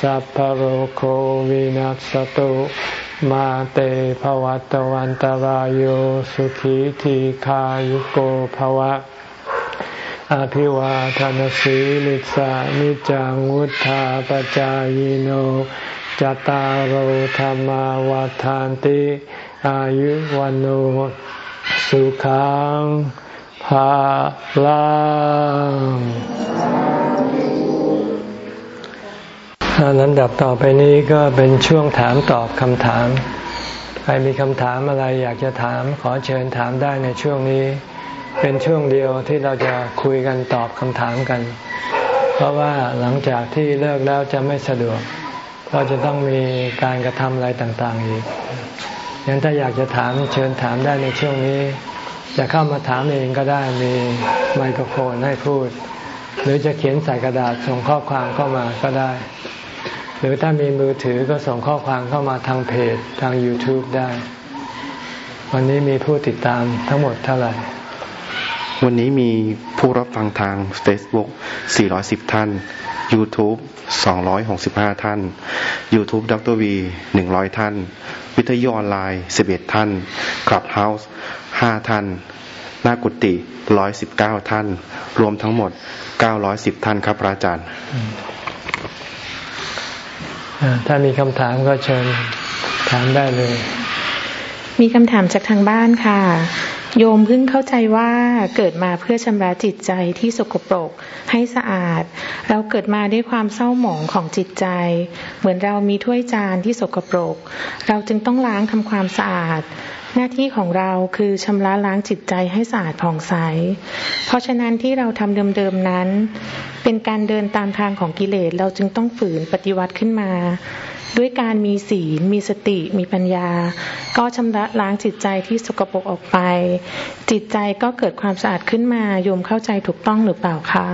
สัพพโรโควินัสตุมาเตภวัตวันตารโยสุขีทีขายุโกภวะ อภิวาทานสีลิสานิจังวุธาปจายโนจตารโหธรรมวาทานติ อายุวันโอสุขังภาลัง ลำดับต่อไปนี้ก็เป็นช่วงถามตอบคำถาม ใครมีคำถามอะไรอยากจะถามขอเชิญถามได้ในช่วงนี้ เป็นช่วงเดียวที่เราจะคุยกันตอบคำถามกัน เพราะว่าหลังจากที่เลิกแล้วจะไม่สะดวก เพราะจะต้องมีการกระทำอะไรต่างๆอีกยังถ้าอยากจะถามเชิญถามได้ในช่วงนี้ จะเข้ามาถามเองก็ได้มีไมโครโฟนให้พูด หรือจะเขียนใส่กระดาษส่งข้อความเข้ามาก็ได้ หรือถ้ามีมือถือก็ส่งข้อความเข้ามาทางเพจทาง YouTube ได้ วันนี้มีผู้ติดตามทั้งหมดเท่าไหร่ วันนี้มีผู้รับฟังทาง Facebook 410 ท่าน YouTube 265 ท่าน YouTube ดรวี 100 ท่าน วิทยุออนไลน์ 11 ท่าน Clubhouse 5 ท่าน หน้ากุฏิ119 ท่าน รวมทั้งหมด 910 ท่านครับพระอาจารย์ ถ้ามีคำถามก็เชิญถามได้เลย มีคำถามจากทางบ้านค่ะ โยมเพิ่งเข้าใจว่าเกิดมาเพื่อชำระจิตใจที่สกปรกให้สะอาด เราเกิดมาด้วยความเศร้าหมองของจิตใจ เหมือนเรามีถ้วยจานที่สกปรก เราจึงต้องล้างทำความสะอาด หน้าที่ของเราคือชำระล้างจิตใจให้สะอาดผ่องใส เพราะฉะนั้นที่เราทำเดิมๆนั้น เป็นการเดินตามทางของกิเลสเราจึงต้องฝืนปฏิวัติขึ้นมา ด้วยการมีศีล มีสติ มีปัญญา ก็ชำระล้างจิตใจที่สกปรกออกไป จิตใจก็เกิดความสะอาดขึ้นมาโยมเข้าใจถูกต้องหรือเปล่าคะ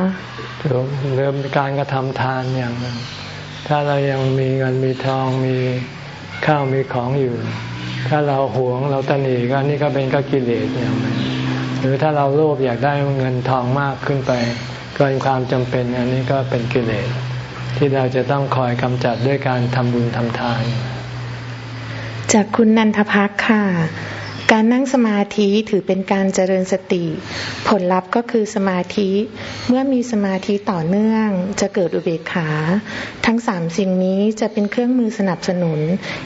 ถูกเริ่มการกระทำทานอย่างนึงถ้าเรายังมีเงินมีทองมีข้าวมีของอยู่ ถ้าเราหวงเราตนีก็นี่ก็เป็นก็กิเลสอย่างนึงหรือถ้าเราโลภอยากได้เงินทองมากขึ้นไป เกินความจำเป็นอันนี้ก็เป็นกิเลสที่เราจะต้องคอยกำจัดด้วยการทำบุญทำทาน จากคุณนันทพักค่ะ การนั่งสมาธิถือเป็นการเจริญสติ ผลลัพธ์ก็คือสมาธิ เมื่อมีสมาธิต่อเนื่อง จะเกิดอุเบกขา ทั้งสามสิ่งนี้จะเป็นเครื่องมือสนับสนุน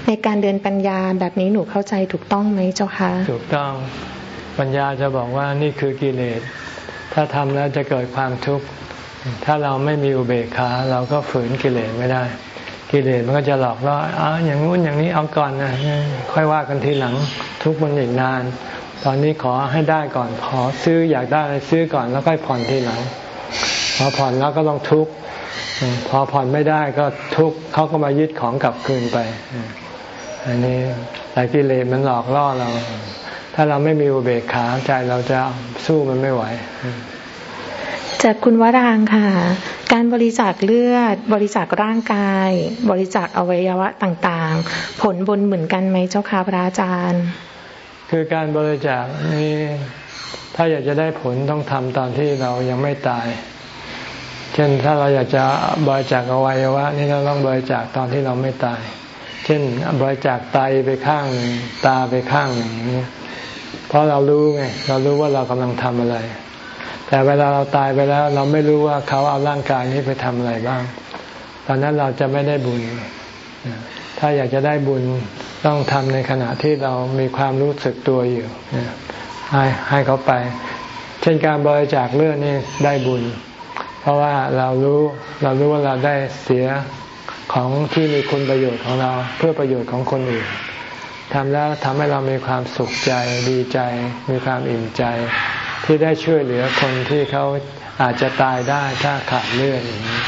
ในการเดินปัญญาแบบนี้หนูเข้าใจถูกต้องไหมเจ้าคะถูกต้องปัญญาจะบอกว่านี่คือกิเลส ถ้าทำแล้วจะเกิดความทุกข์ถ้าเราไม่มีอุเบกขาเราก็ฝืนกิเลสไม่ได้ กิเลสมันก็จะหลอกล่ออ๋ออย่างงู้นอย่างนี้เอาก่อนนะค่อยว่ากันทีหลังทุกมันอีกนาน ตอนนี้ขอให้ได้ก่อนขอซื้ออยากได้อะไรซื้อก่อนแล้วค่อยผ่อนทีหลังพอผ่อนแล้วก็ต้องทุกข์พอผ่อนไม่ได้ก็ทุกข์เขาก็มายึดของกลับคืนไป อันนี้แต่กิเลสมันหลอกล่อเรา ถ้าเราไม่มีอุเบกขาใจเราจะสู้มันไม่ไหว จากคุณวรางค่ะ การบริจาคเลือด บริจาคร่างกาย บริจาคอวัยวะต่างๆ ผลบุญเหมือนกันไหมเจ้าค่ะพระอาจารย์ คือการบริจาคนี่ถ้าอยากจะได้ผลต้องทำตอนที่เรายังไม่ตาย เช่นถ้าเราอยากจะบริจาคอวัยวะนี่เราต้องบริจาคตอนที่เราไม่ตาย เช่นบริจาคไตไปข้างหนึ่งตาไปข้างหนึ่งอย่างนี้เพราะเรารู้ไงเรารู้ว่าเรากำลังทำอะไร แต่เวลาเราตายไปแล้ว เราไม่รู้ว่าเขาเอาร่างกายนี้ไปทำอะไรบ้าง ตอนนั้นเราจะไม่ได้บุญ ถ้าอยากจะได้บุญต้องทำในขณะที่เรามีความรู้สึกตัวอยู่ให้ให้เขาไป เช่นการบริจาคเลือดนี่ได้บุญ เพราะว่าเรารู้เรารู้ว่าเราได้เสียของที่มีคุณประโยชน์ของเราเพื่อประโยชน์ของคนอื่นทำแล้วทำให้เรามีความสุขใจดีใจ มีความอิ่มใจ ที่ได้ช่วยเหลือคนที่เขาอาจจะตายได้ถ้าขาดเลือดอย่างนี้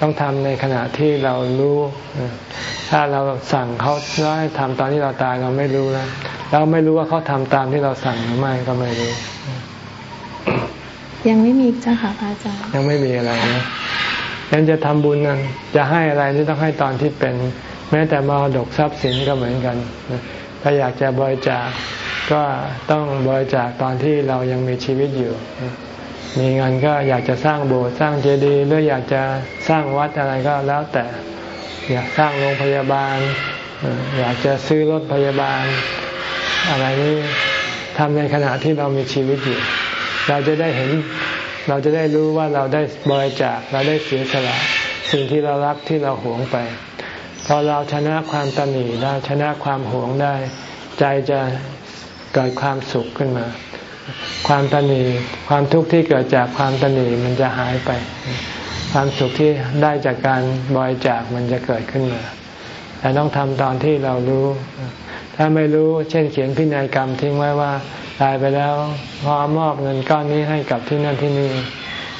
ต้องทำในขณะที่เรารู้ ถ้าเราสั่งเขาแล้วให้ทำตอนที่เราตายเราไม่รู้แล้วเราไม่รู้ว่าเขาทำตามที่เราสั่งหรือไม่ก็ไม่รู้ ยังไม่มีเจ้าค่ะอาจารย์ ยังไม่มีอะไรนะยังจะทำบุญนั้นจะให้อะไรนี่ต้องให้ตอนที่เป็น แม้แต่มาดกทรัพย์สินก็เหมือนกัน ถ้าอยากจะบริจาค ก็ต้องบริจาคตอนที่เรายังมีชีวิตอยู่ มีเงินก็อยากจะสร้างโบสถ์สร้างเจดีย์หรืออยากจะสร้างวัดอะไรก็แล้วแต่ อยากสร้างโรงพยาบาล อยากจะซื้อรถพยาบาล อะไรนี้ทำในขณะที่เรามีชีวิตอยู่ เราจะได้เห็นเราจะได้รู้ว่าเราได้บริจาคเราได้เสียสละสิ่งที่เรารักที่เราหวงไป พอเราชนะความตนีได้ชนะความหวงได้ ใจจะ เกิดความสุขขึ้นมา ความตนีความทุกข์ที่เกิดจากความตนีมันจะหายไป ความสุขที่ได้จากการบริจาคมันจะเกิดขึ้นมา แต่ต้องทำตอนที่เรารู้ ถ้าไม่รู้ เช่นเขียนพินัยกรรมทิ้งไว้ว่าตายไปแล้วพอมอบเงินก้อนนี้ให้กับที่นั่นที่นี่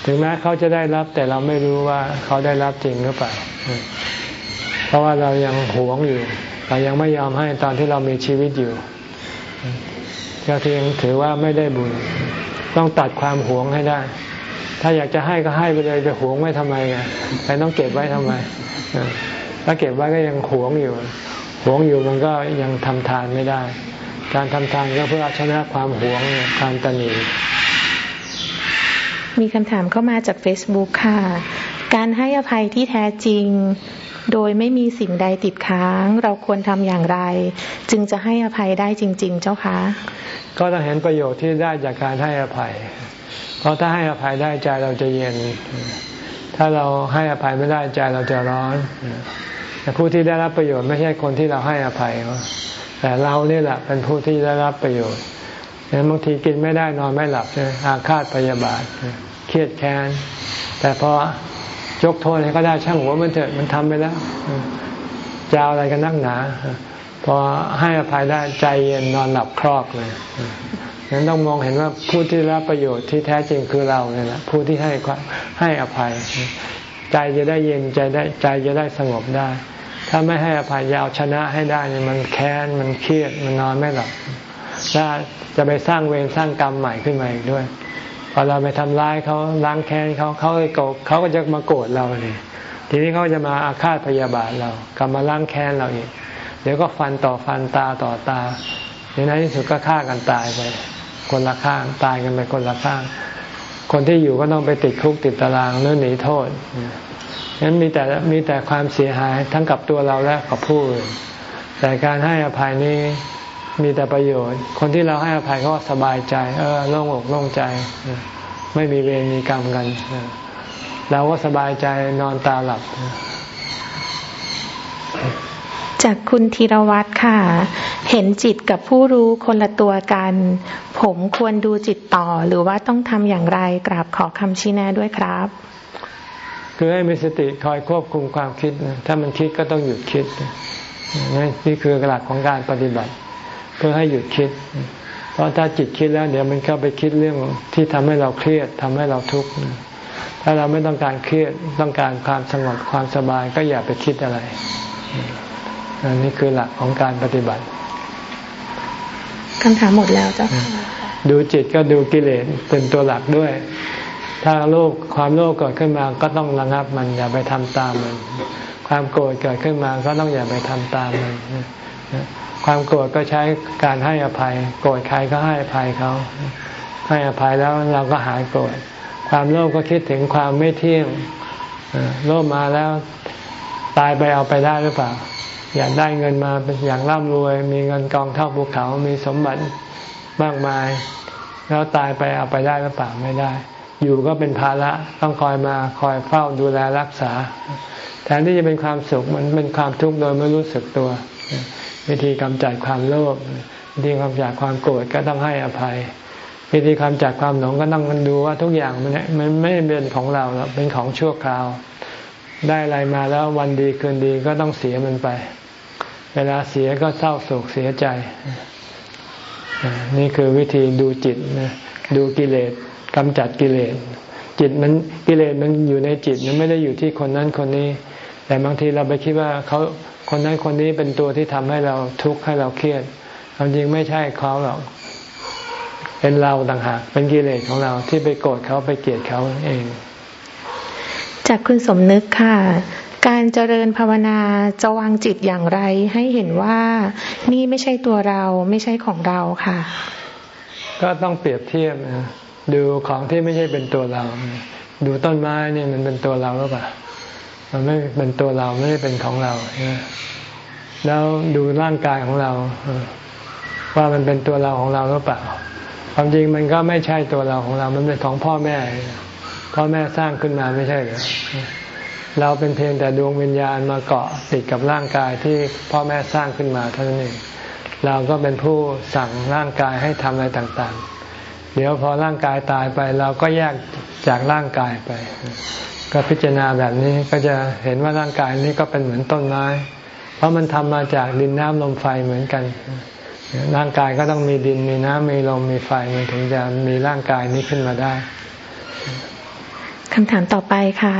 ถึงแม้เขาจะได้รับแต่เราไม่รู้ว่าเขาได้รับจริงหรือเปล่า เพราะว่าเรายังหวงอยู่ เรายังไม่ยอมให้ตอนที่เรามีชีวิตอยู่ ก็เพียงถือว่าไม่ได้บุญ ต้องตัดความหวงให้ได้ ถ้าอยากจะให้ก็ให้ไปเลยจะหวงไว้ทำไมไงแต่ต้องเก็บไว้ทำไมถ้าเก็บไว้ก็ยังหวงอยู่ หวงอยู่มันก็ยังทำทานไม่ได้ การทำทานก็เพื่อชนะความหวงความตนีมีคำถามเข้ามาจาก Facebook ค่ะ การให้อภัยที่แท้จริง โดยไม่มีสิ่งใดติดค้าง เราควรทำอย่างไร จึงจะให้อภัยได้จริง ๆ เจ้าคะ ก็ต้องเห็นประโยชน์ที่ได้จากการให้อภัย เพราะถ้าให้อภัยได้ใจเราจะเย็น ถ้าเราให้อภัยไม่ได้ใจเราจะร้อนแต่ผู้ที่ได้รับประโยชน์ไม่ใช่คนที่เราให้อภัย แต่เราเนี่แหละเป็นผู้ที่ได้รับประโยชน์เนี่ยบางทีกินไม่ได้นอนไม่หลับอาฆาตพยาบาทเครียดแค้น แต่พอ ยกโทษให้ก็ได้ช่างหัวมันเถอะมันทำไปแล้วจะอาอะไรกันนักหนาพอให้อภัยได้ใจเย็นนอนหลับครอกเลยนั้นต้องมองเห็นว่าผู้ที่รับประโยชน์ที่แท้จริงคือเราเนี่ยแหละผู้ที่ให้ให้อภัย ใจจะได้เย็นใจได้ใจจะได้สงบได้ ถ้าไม่ให้อภัยยาวชนะให้ได้เนี่ยมันแค้นมันเครียดมันนอนไม่หลับถ้าจะไปสร้างเวรสร้างกรรมใหม่ขึ้นมาอีกด้วย พอเราไปทำร้ายเขาล้างแค้นเขาเขากรธเขาก็จะมาโกรธเราเลยทีนี้เขาจะมาอาฆาตพยาบาทเรากลับมาล้างแค้นเราอีกเดี๋ยวก็ฟันต่อฟันตาต่อตาในที่สุดก็ฆ่ากันตายไป คนละข้างตายกันไปคนละข้าง คนที่อยู่ก็ต้องไปติดคุกติดตารางเนื่อหนีโทษนั้นมีแต่มีแต่ความเสียหายทั้งกับตัวเราและกับผู้อื่นแต่การให้อภัยนี้ มีแต่ประโยชน์ คนที่เราให้อภัยเขาสบายใจ เออโล่งอกโล่งใจ ไม่มีเวรมีกรรมกันเราก็สบายใจนอนตาหลับ จากคุณธีรวัตรค่ะ เห็นจิตกับผู้รู้คนละตัวกัน ผมควรดูจิตต่อหรือว่าต้องทำอย่างไรกราบขอคำชี้แนะด้วยครับ คือให้มีสติคอยควบคุมความคิดนะถ้ามันคิดก็ต้องหยุดคิดนี่คือหลักของการปฏิบัติ เพื่อให้หยุดคิด เพราะถ้าจิตคิดแล้วเดี๋ยวมันก็ไปคิดเรื่องที่ทำให้เราเครียดทำให้เราทุกข์ถ้าเราไม่ต้องการเครียดต้องการความสงบความสบายก็อย่าไปคิดอะไรอันนี้คือหลักของการปฏิบัติคำถามหมดแล้วเจ้าค่ะดูจิตก็ดูกิเลสเป็นตัวหลักด้วย ถ้าโลภความโลภเกิดขึ้นมาก็ต้องระงับมันอย่าไปทำตามมัน ความโกรธเกิดขึ้นมาก็ต้องอย่าไปทำตามมัน ความโกรธก็ใช้การให้อภัย โกรธใครก็ให้อภัยเขาให้อภัยแล้วเราก็หายโกรธความโลภก็คิดถึงความไม่เที่ยงโลภมาแล้วตายไปเอาไปได้หรือเปล่า อยากได้เงินมาเป็นอย่างร่ำรวย มีเงินกองเท่าภูเขา มีสมบัติมากมาย แล้วตายไปเอาไปได้หรือเปล่าไม่ได้ อยู่ก็เป็นภาระต้องคอยมาคอยเฝ้าดูแลรักษา แทนที่จะเป็นความสุขมันเป็นความทุกข์โดยไม่รู้สึกตัว วิธีกำจัดความโลภวิธีกำจัดความโกรธก็ต้องให้อภัย วิธีกำจัดความหลงก็ต้องดูว่าทุกอย่างมันมันไม่เป็นของเราแล้วเป็นของชั่วคราว ได้อะไรมาแล้ววันดีคืนดีก็ต้องเสียมันไป เวลาเสียก็เศร้าโศกเสียใจ นี่คือวิธีดูจิตนะดูกิเลสกำจัดกิเลสจิตมันกิเลสมันอยู่ในจิตมันไม่ได้อยู่ที่คนนั้นคนนี้ แต่บางทีเราไปคิดว่าเขา คนนั้นคนนี้เป็นตัวที่ทำให้เราทุกข์ให้เราเครียดความจริงไม่ใช่เขาหรอกเป็นเราต่างหากเป็นกิเลสของเราที่ไปโกรธเขาไปเกลียดเขาเอง จากคุณสมนึกค่ะ การเจริญภาวนาจะวางจิตอย่างไร ให้เห็นว่านี่ไม่ใช่ตัวเราไม่ใช่ของเราค่ะ ก็ต้องเปรียบเทียบดูของที่ไม่ใช่เป็นตัวเรา ดูต้นไม้เนี่ยมันเป็นตัวเราหรือเปล่า มันไม่เป็นตัวเราไม่ได้เป็นของเรา แล้วดูร่างกายของเรา ว่ามันเป็นตัวเราของเราหรือเปล่า ความจริงมันก็ไม่ใช่ตัวเราของเรา มันเป็นของพ่อแม่ พ่อแม่สร้างขึ้นมาไม่ใช่เหรอเราเป็นเพียงแต่ดวงวิญญาณมาเกาะติดกับร่างกายที่พ่อแม่สร้างขึ้นมาเท่านั้นเอง เราก็เป็นผู้สั่งร่างกายให้ทำอะไรต่างๆ เดี๋ยวพอร่างกายตายไป เราก็แยกจากร่างกายไป ก็พิจารณาแบบนี้ก็จะเห็นว่าร่างกายนี้ก็เป็นเหมือนต้นไม้ เพราะมันทำมาจากดินน้ำลมไฟเหมือนกัน ร่างกายก็ต้องมีดินมีน้ำมีลมมีไฟมันถึงจะมีร่างกายนี้ขึ้นมาได้คำถามต่อไปค่ะ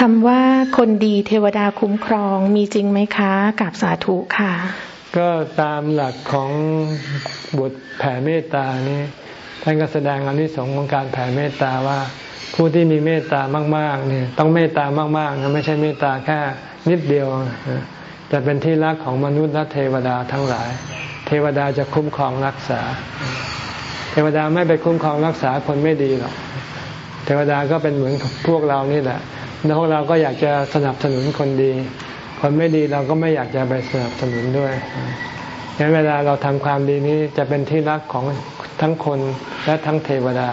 คำว่าคนดีเทวดาคุ้มครองมีจริงไหมคะกับสาธุค่ะ ก็ตามหลักของบทแผ่เมตตานี้ท่านก็แสดงอนิสงส์ของการแผ่เมตตาว่า ผู้ที่มีเมตตามากๆเนี่ยต้องเมตตามากๆนะไม่ใช่เมตตาแค่นิดเดียวจะเป็นที่รักของมนุษย์และเทวดาทั้งหลาย เทวดาจะคุ้มครองรักษา เทวดาไม่ไปคุ้มครองรักษาคนไม่ดีหรอกเทวดาก็เป็นเหมือนพวกเรานี่แหละแล้วเราก็อยากจะสนับสนุนคนดี คนไม่ดีเราก็ไม่อยากจะไปสนับสนุนด้วยงั้นเวลาเราทำความดีนี้จะเป็นที่รักของทั้งคนและทั้งเทวดา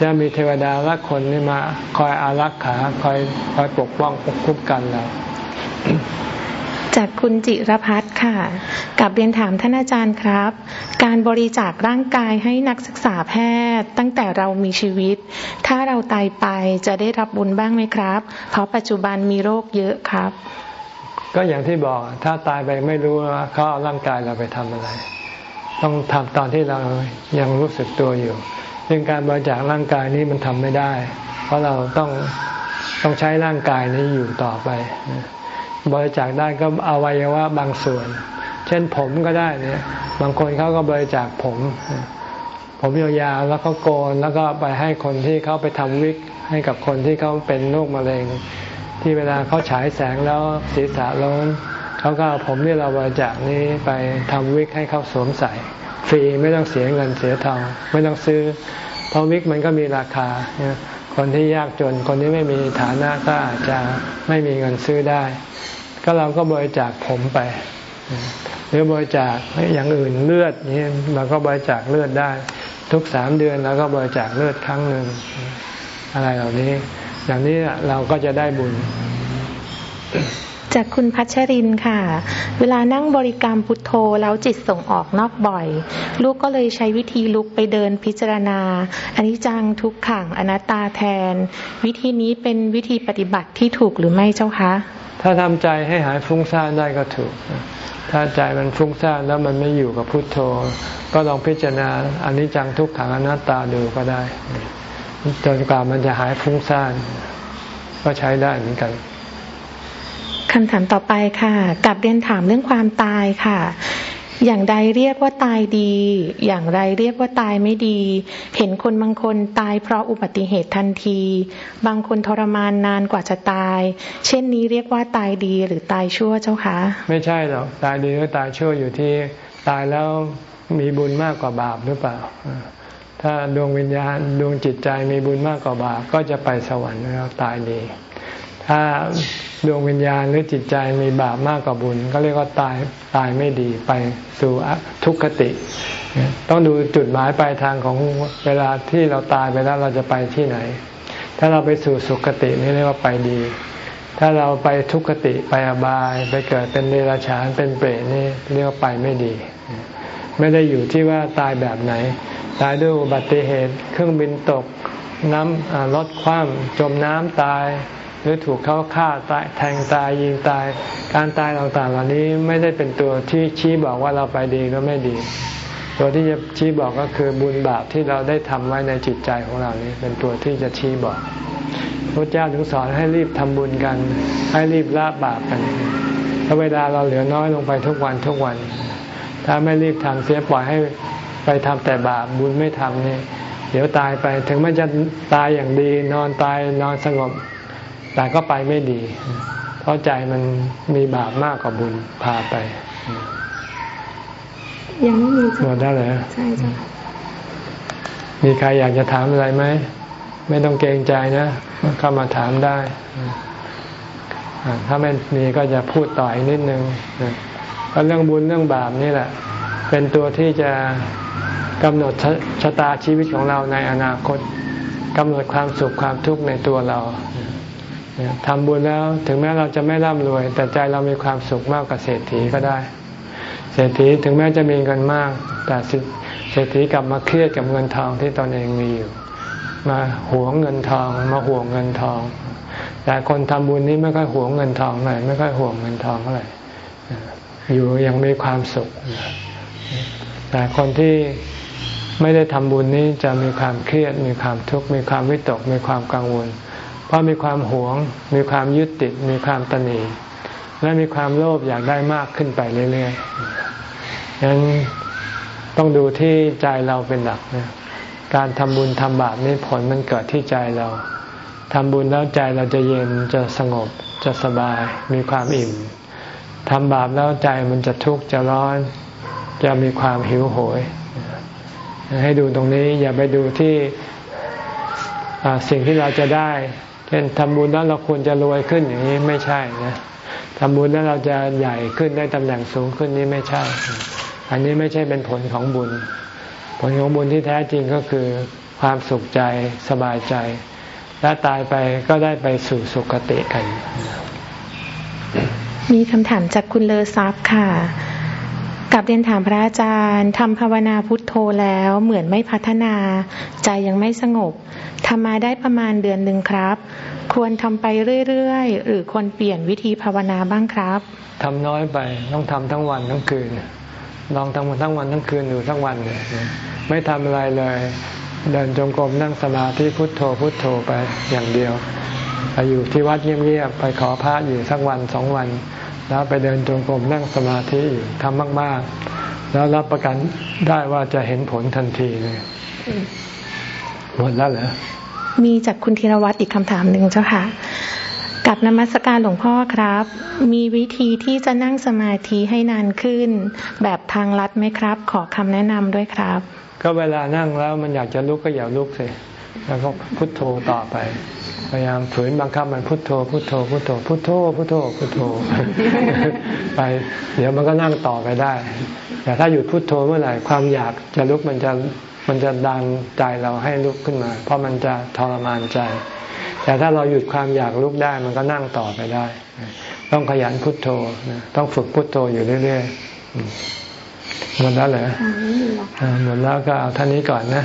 จะมีเทวดารักคนนี่มาคอยอารักขาคอยคอยปกป้องปกคุ้มกันเราจากคุณจิรพัฒน์ค่ะ กับเรียนถามท่านอาจารย์ครับ การบริจาคร่างกายให้นักศึกษาแพทย์ ตั้งแต่เรามีชีวิต ถ้าเราตายไปจะได้รับบุญบ้างไหมครับ เพราะปัจจุบันมีโรคเยอะครับ ก็อย่างที่บอกถ้าตายไปไม่รู้ว่าเขาเอาร่างกายเราไปทำอะไร ต้องทำตอนที่เรายังรู้สึกตัวอยู่ ซึ่งการบริจาคร่างกายนี้มันทำไม่ได้ เพราะเราต้องต้องใช้ร่างกายนี้อยู่ต่อไป บริจาคได้ก็อวัยวะบางส่วน เช่นผมก็ได้เนี่ยบางคนเขาก็บริจาคผม ผมยาวๆแล้วเขาโกนแล้วก็ไปให้คนที่เขาไปทำวิกให้กับคนที่เขาเป็นโรคมะเร็ง ที่เวลาเขาฉายแสงแล้วศีรษะร้อนเขาก็เอาผมที่เราบริจาคนี้ไปทำวิกให้เขาสวมใส่ ฟรีไม่ต้องเสียเงินเสียทองไม่ต้องซื้อ เพราะวิกมันก็มีราคา คนที่ยากจนคนที่ไม่มีฐานะก็อาจจะไม่มีเงินซื้อได้ ก็เราก็บริจาคผมไป หรือบริจาคอย่างอื่นเลือดนี้เราก็บริจาคเลือดได้ ทุกสามเดือนเราก็บริจาคเลือดครั้งหนึ่งอะไรเหล่านี้ อย่างนี้เราก็จะได้บุญ จากคุณพัชรินค่ะ เวลานั่งบริกรรมพุทโธแล้วจิตส่งออกนอกบ่อย ลูกก็เลยใช้วิธีลุกไปเดินพิจารณาอนิจจังทุกขังอนัตตาแทน วิธีนี้เป็นวิธีปฏิบัติที่ถูกหรือไม่เจ้าคะ ถ้าทำใจให้หายฟุ้งซ่านได้ก็ถูก ถ้าใจมันฟุ้งซ่านแล้วมันไม่อยู่กับพุทโธ ก็ลองพิจารณาอันนี้จังทุกขังอนัตตาดูก็ได้จนกว่ามันจะหายฟุ้งซ่าน ก็ใช้ได้เหมือนกัน คำถามต่อไปค่ะกับเรียนถามเรื่องความตายค่ะ อย่างใดเรียกว่าตายดี อย่างไรเรียกว่าตายไม่ดี เห็นคนบางคนตายเพราะอุบัติเหตุทันที บางคนทรมานนานกว่าจะตาย เช่นนี้เรียกว่าตายดีหรือตายชั่วเจ้าคะ ไม่ใช่หรอกตายดีหรือตายชั่วอยู่ที่ตายแล้วมีบุญมากกว่าบาปหรือเปล่า ถ้าดวงวิญญาณดวงจิตใจมีบุญมากกว่าบาปก็จะไปสวรรค์แล้วตายดี ถ้าดวงวิญญาณหรือจิตใจมีบาปมากกว่าบุญ ก็เรียกว่าตายตายไม่ดีไปสู่ทุกขติ ต้องดูจุดหมายปลายทางของเวลาที่เราตายไปแล้วเราจะไปที่ไหน ถ้าเราไปสู่สุคตินี่เรียกว่าไปดี ถ้าเราไปทุกขติไปอบาย ไปเกิดเป็นเดรัจฉานเป็นเปรตนี่เรียกว่าไปไม่ดี ไม่ได้อยู่ที่ว่าตายแบบไหน ตายด้วยอุบัติเหตุ เครื่องบินตกน้ำรถคว่ำจมน้ำตาย หรือถูกเขาฆ่าตายแทงตายยิงตาย การตายต่างๆเหล่านี้ไม่ได้เป็นตัวที่ชี้บอกว่าเราไปดีหรือไม่ดี ตัวที่จะชี้บอกก็คือบุญบาปที่เราได้ทำไว้ในจิตใจของเรานี้ เป็นตัวที่จะชี้บอกพระเจ้าถึงสอนให้รีบทำบุญกัน ให้รีบละบาปกันถ้าเวลาเราเหลือน้อยลงไปทุกวันทุกวัน ถ้าไม่รีบทำเสียปล่อยให้ไปทำแต่บาปบุญไม่ทำนี่เดี๋ยวตายไปถึงแมันจะตายอย่างดี นอนตายนอนสงบ แต่ก็ไปไม่ดี เพราะใจมันมีบาปมากกว่าบุญพาไป ยังไม่มีหมดได้เลยใช่จ้ะมีใครอยากจะถามอะไรไหม ไม่ต้องเกรงใจนะเข้ามาถามได้ ถ้าไม่มีก็จะพูดต่ออีกนิดนึงเพราะเรื่องบุญเรื่องบาปนี่แหละ เป็นตัวที่จะกำหนดชะตาชีวิตของเราในอนาคตกำหนดความสุขความทุกข์ในตัวเรา ทำบุญแล้วถึงแม้เราจะไม่ร่ำรวย แต่ใจเรามีความสุขมากกว่าเศรษฐีก็ได้ เศรษฐีถึงแม้จะมีเงินมาก แต่เศรษฐีกลับมาเครียดกับเงินทองที่ตนเองมีอยู่ มาหวงเงินทอง มาห่วงเงินทอง แต่คนทำบุญนี้ไม่ค่อยหวงเงินทองเลยไม่ค่อยห่วงเงินทองเท่าไหร่อยู่ยังมีความสุข แต่คนที่ไม่ได้ทำบุญนี้จะมีความเครียดมีความทุกข์มีความวิตกมีความกังวล เพราะมีความหวง มีความยึดติด มีความตนีและมีความโลภอยากได้มากขึ้นไปเรื่อยๆยังต้องดูที่ใจเราเป็นหลักนะการทำบุญทำบาปนี่ผลมันเกิดที่ใจเราทำบุญแล้วใจเราจะเย็นจะสงบจะสบายมีความอิ่มทำบาปแล้วใจมันจะทุกข์จะร้อน จะมีความหิวโหย ให้ดูตรงนี้อย่าไปดูที่สิ่งที่เราจะได้ เช่นทำบุญแล้วเราควรจะรวยขึ้นอย่างนี้ไม่ใช่นะทำบุญแล้วเราจะใหญ่ขึ้นได้ตำแหน่งสูงขึ้นนี้ไม่ใช่ อันนี้ไม่ใช่เป็นผลของบุญ ผลของบุญที่แท้จริงก็คือความสุขใจสบายใจ และตายไปก็ได้ไปสู่สุคติกัน มีคำถามจากคุณเลอซับค่ะ กับเรียนถามพระอาจารย์ทำภาวนาพุทโธแล้วเหมือนไม่พัฒนา ใจยังไม่สงบทำมาได้ประมาณเดือนหนึ่งครับ ควรทำไปเรื่อยๆ หรือควรเปลี่ยนวิธีภาวนาบ้างครับทำน้อยไปต้องทำทั้งวันทั้งคืน ลองทำทั้งวันทั้งคืนอยู่ทั้งวันเลยไม่ทำอะไรเลย เดินจงกรมนั่งสมาธิพุทโธพุทโธไปอย่างเดียวไปอยู่ที่วัดเงียบๆไปขอพระอยู่สักวันสองวัน แล้วไปเดินจงกรมนั่งสมาธิอยู่ทำมาก ๆ แล้วรับประกันได้ว่าจะเห็นผลทันทีเลย หมดแล้วเหรอ มีจากคุณธีรวัตรอีกคำถามหนึ่งเจ้าค่ะกับนมัสการหลวงพ่อครับ มีวิธีที่จะนั่งสมาธิให้นานขึ้น แบบทางลัดไหมครับ ขอคำแนะนำด้วยครับ ก็เวลานั่งแล้วมันอยากจะลุกก็อย่าลุกสิแล้วก็พุทโธต่อไป พยายามฝืนบังคับมันพุทโธพุทโธพุทโธพุทโธพุทโธพุทโธไป เดี๋ยวมันก็นั่งต่อไปได้ แต่ถ้าหยุดพุทโธเมื่อไหร่ความอยากจะลุกมันจะมันจะดันใจเราให้ลุกขึ้นมา เพราะมันจะทรมานใจ แต่ถ้าเราหยุดความอยากลุกได้มันก็นั่งต่อไปได้ ต้องขยันพุทโธต้องฝึกพุทโธอยู่เรื่อยๆหมดแล้วเหรอหมดแล้วก็เอาท่านนี้ก่อนนะ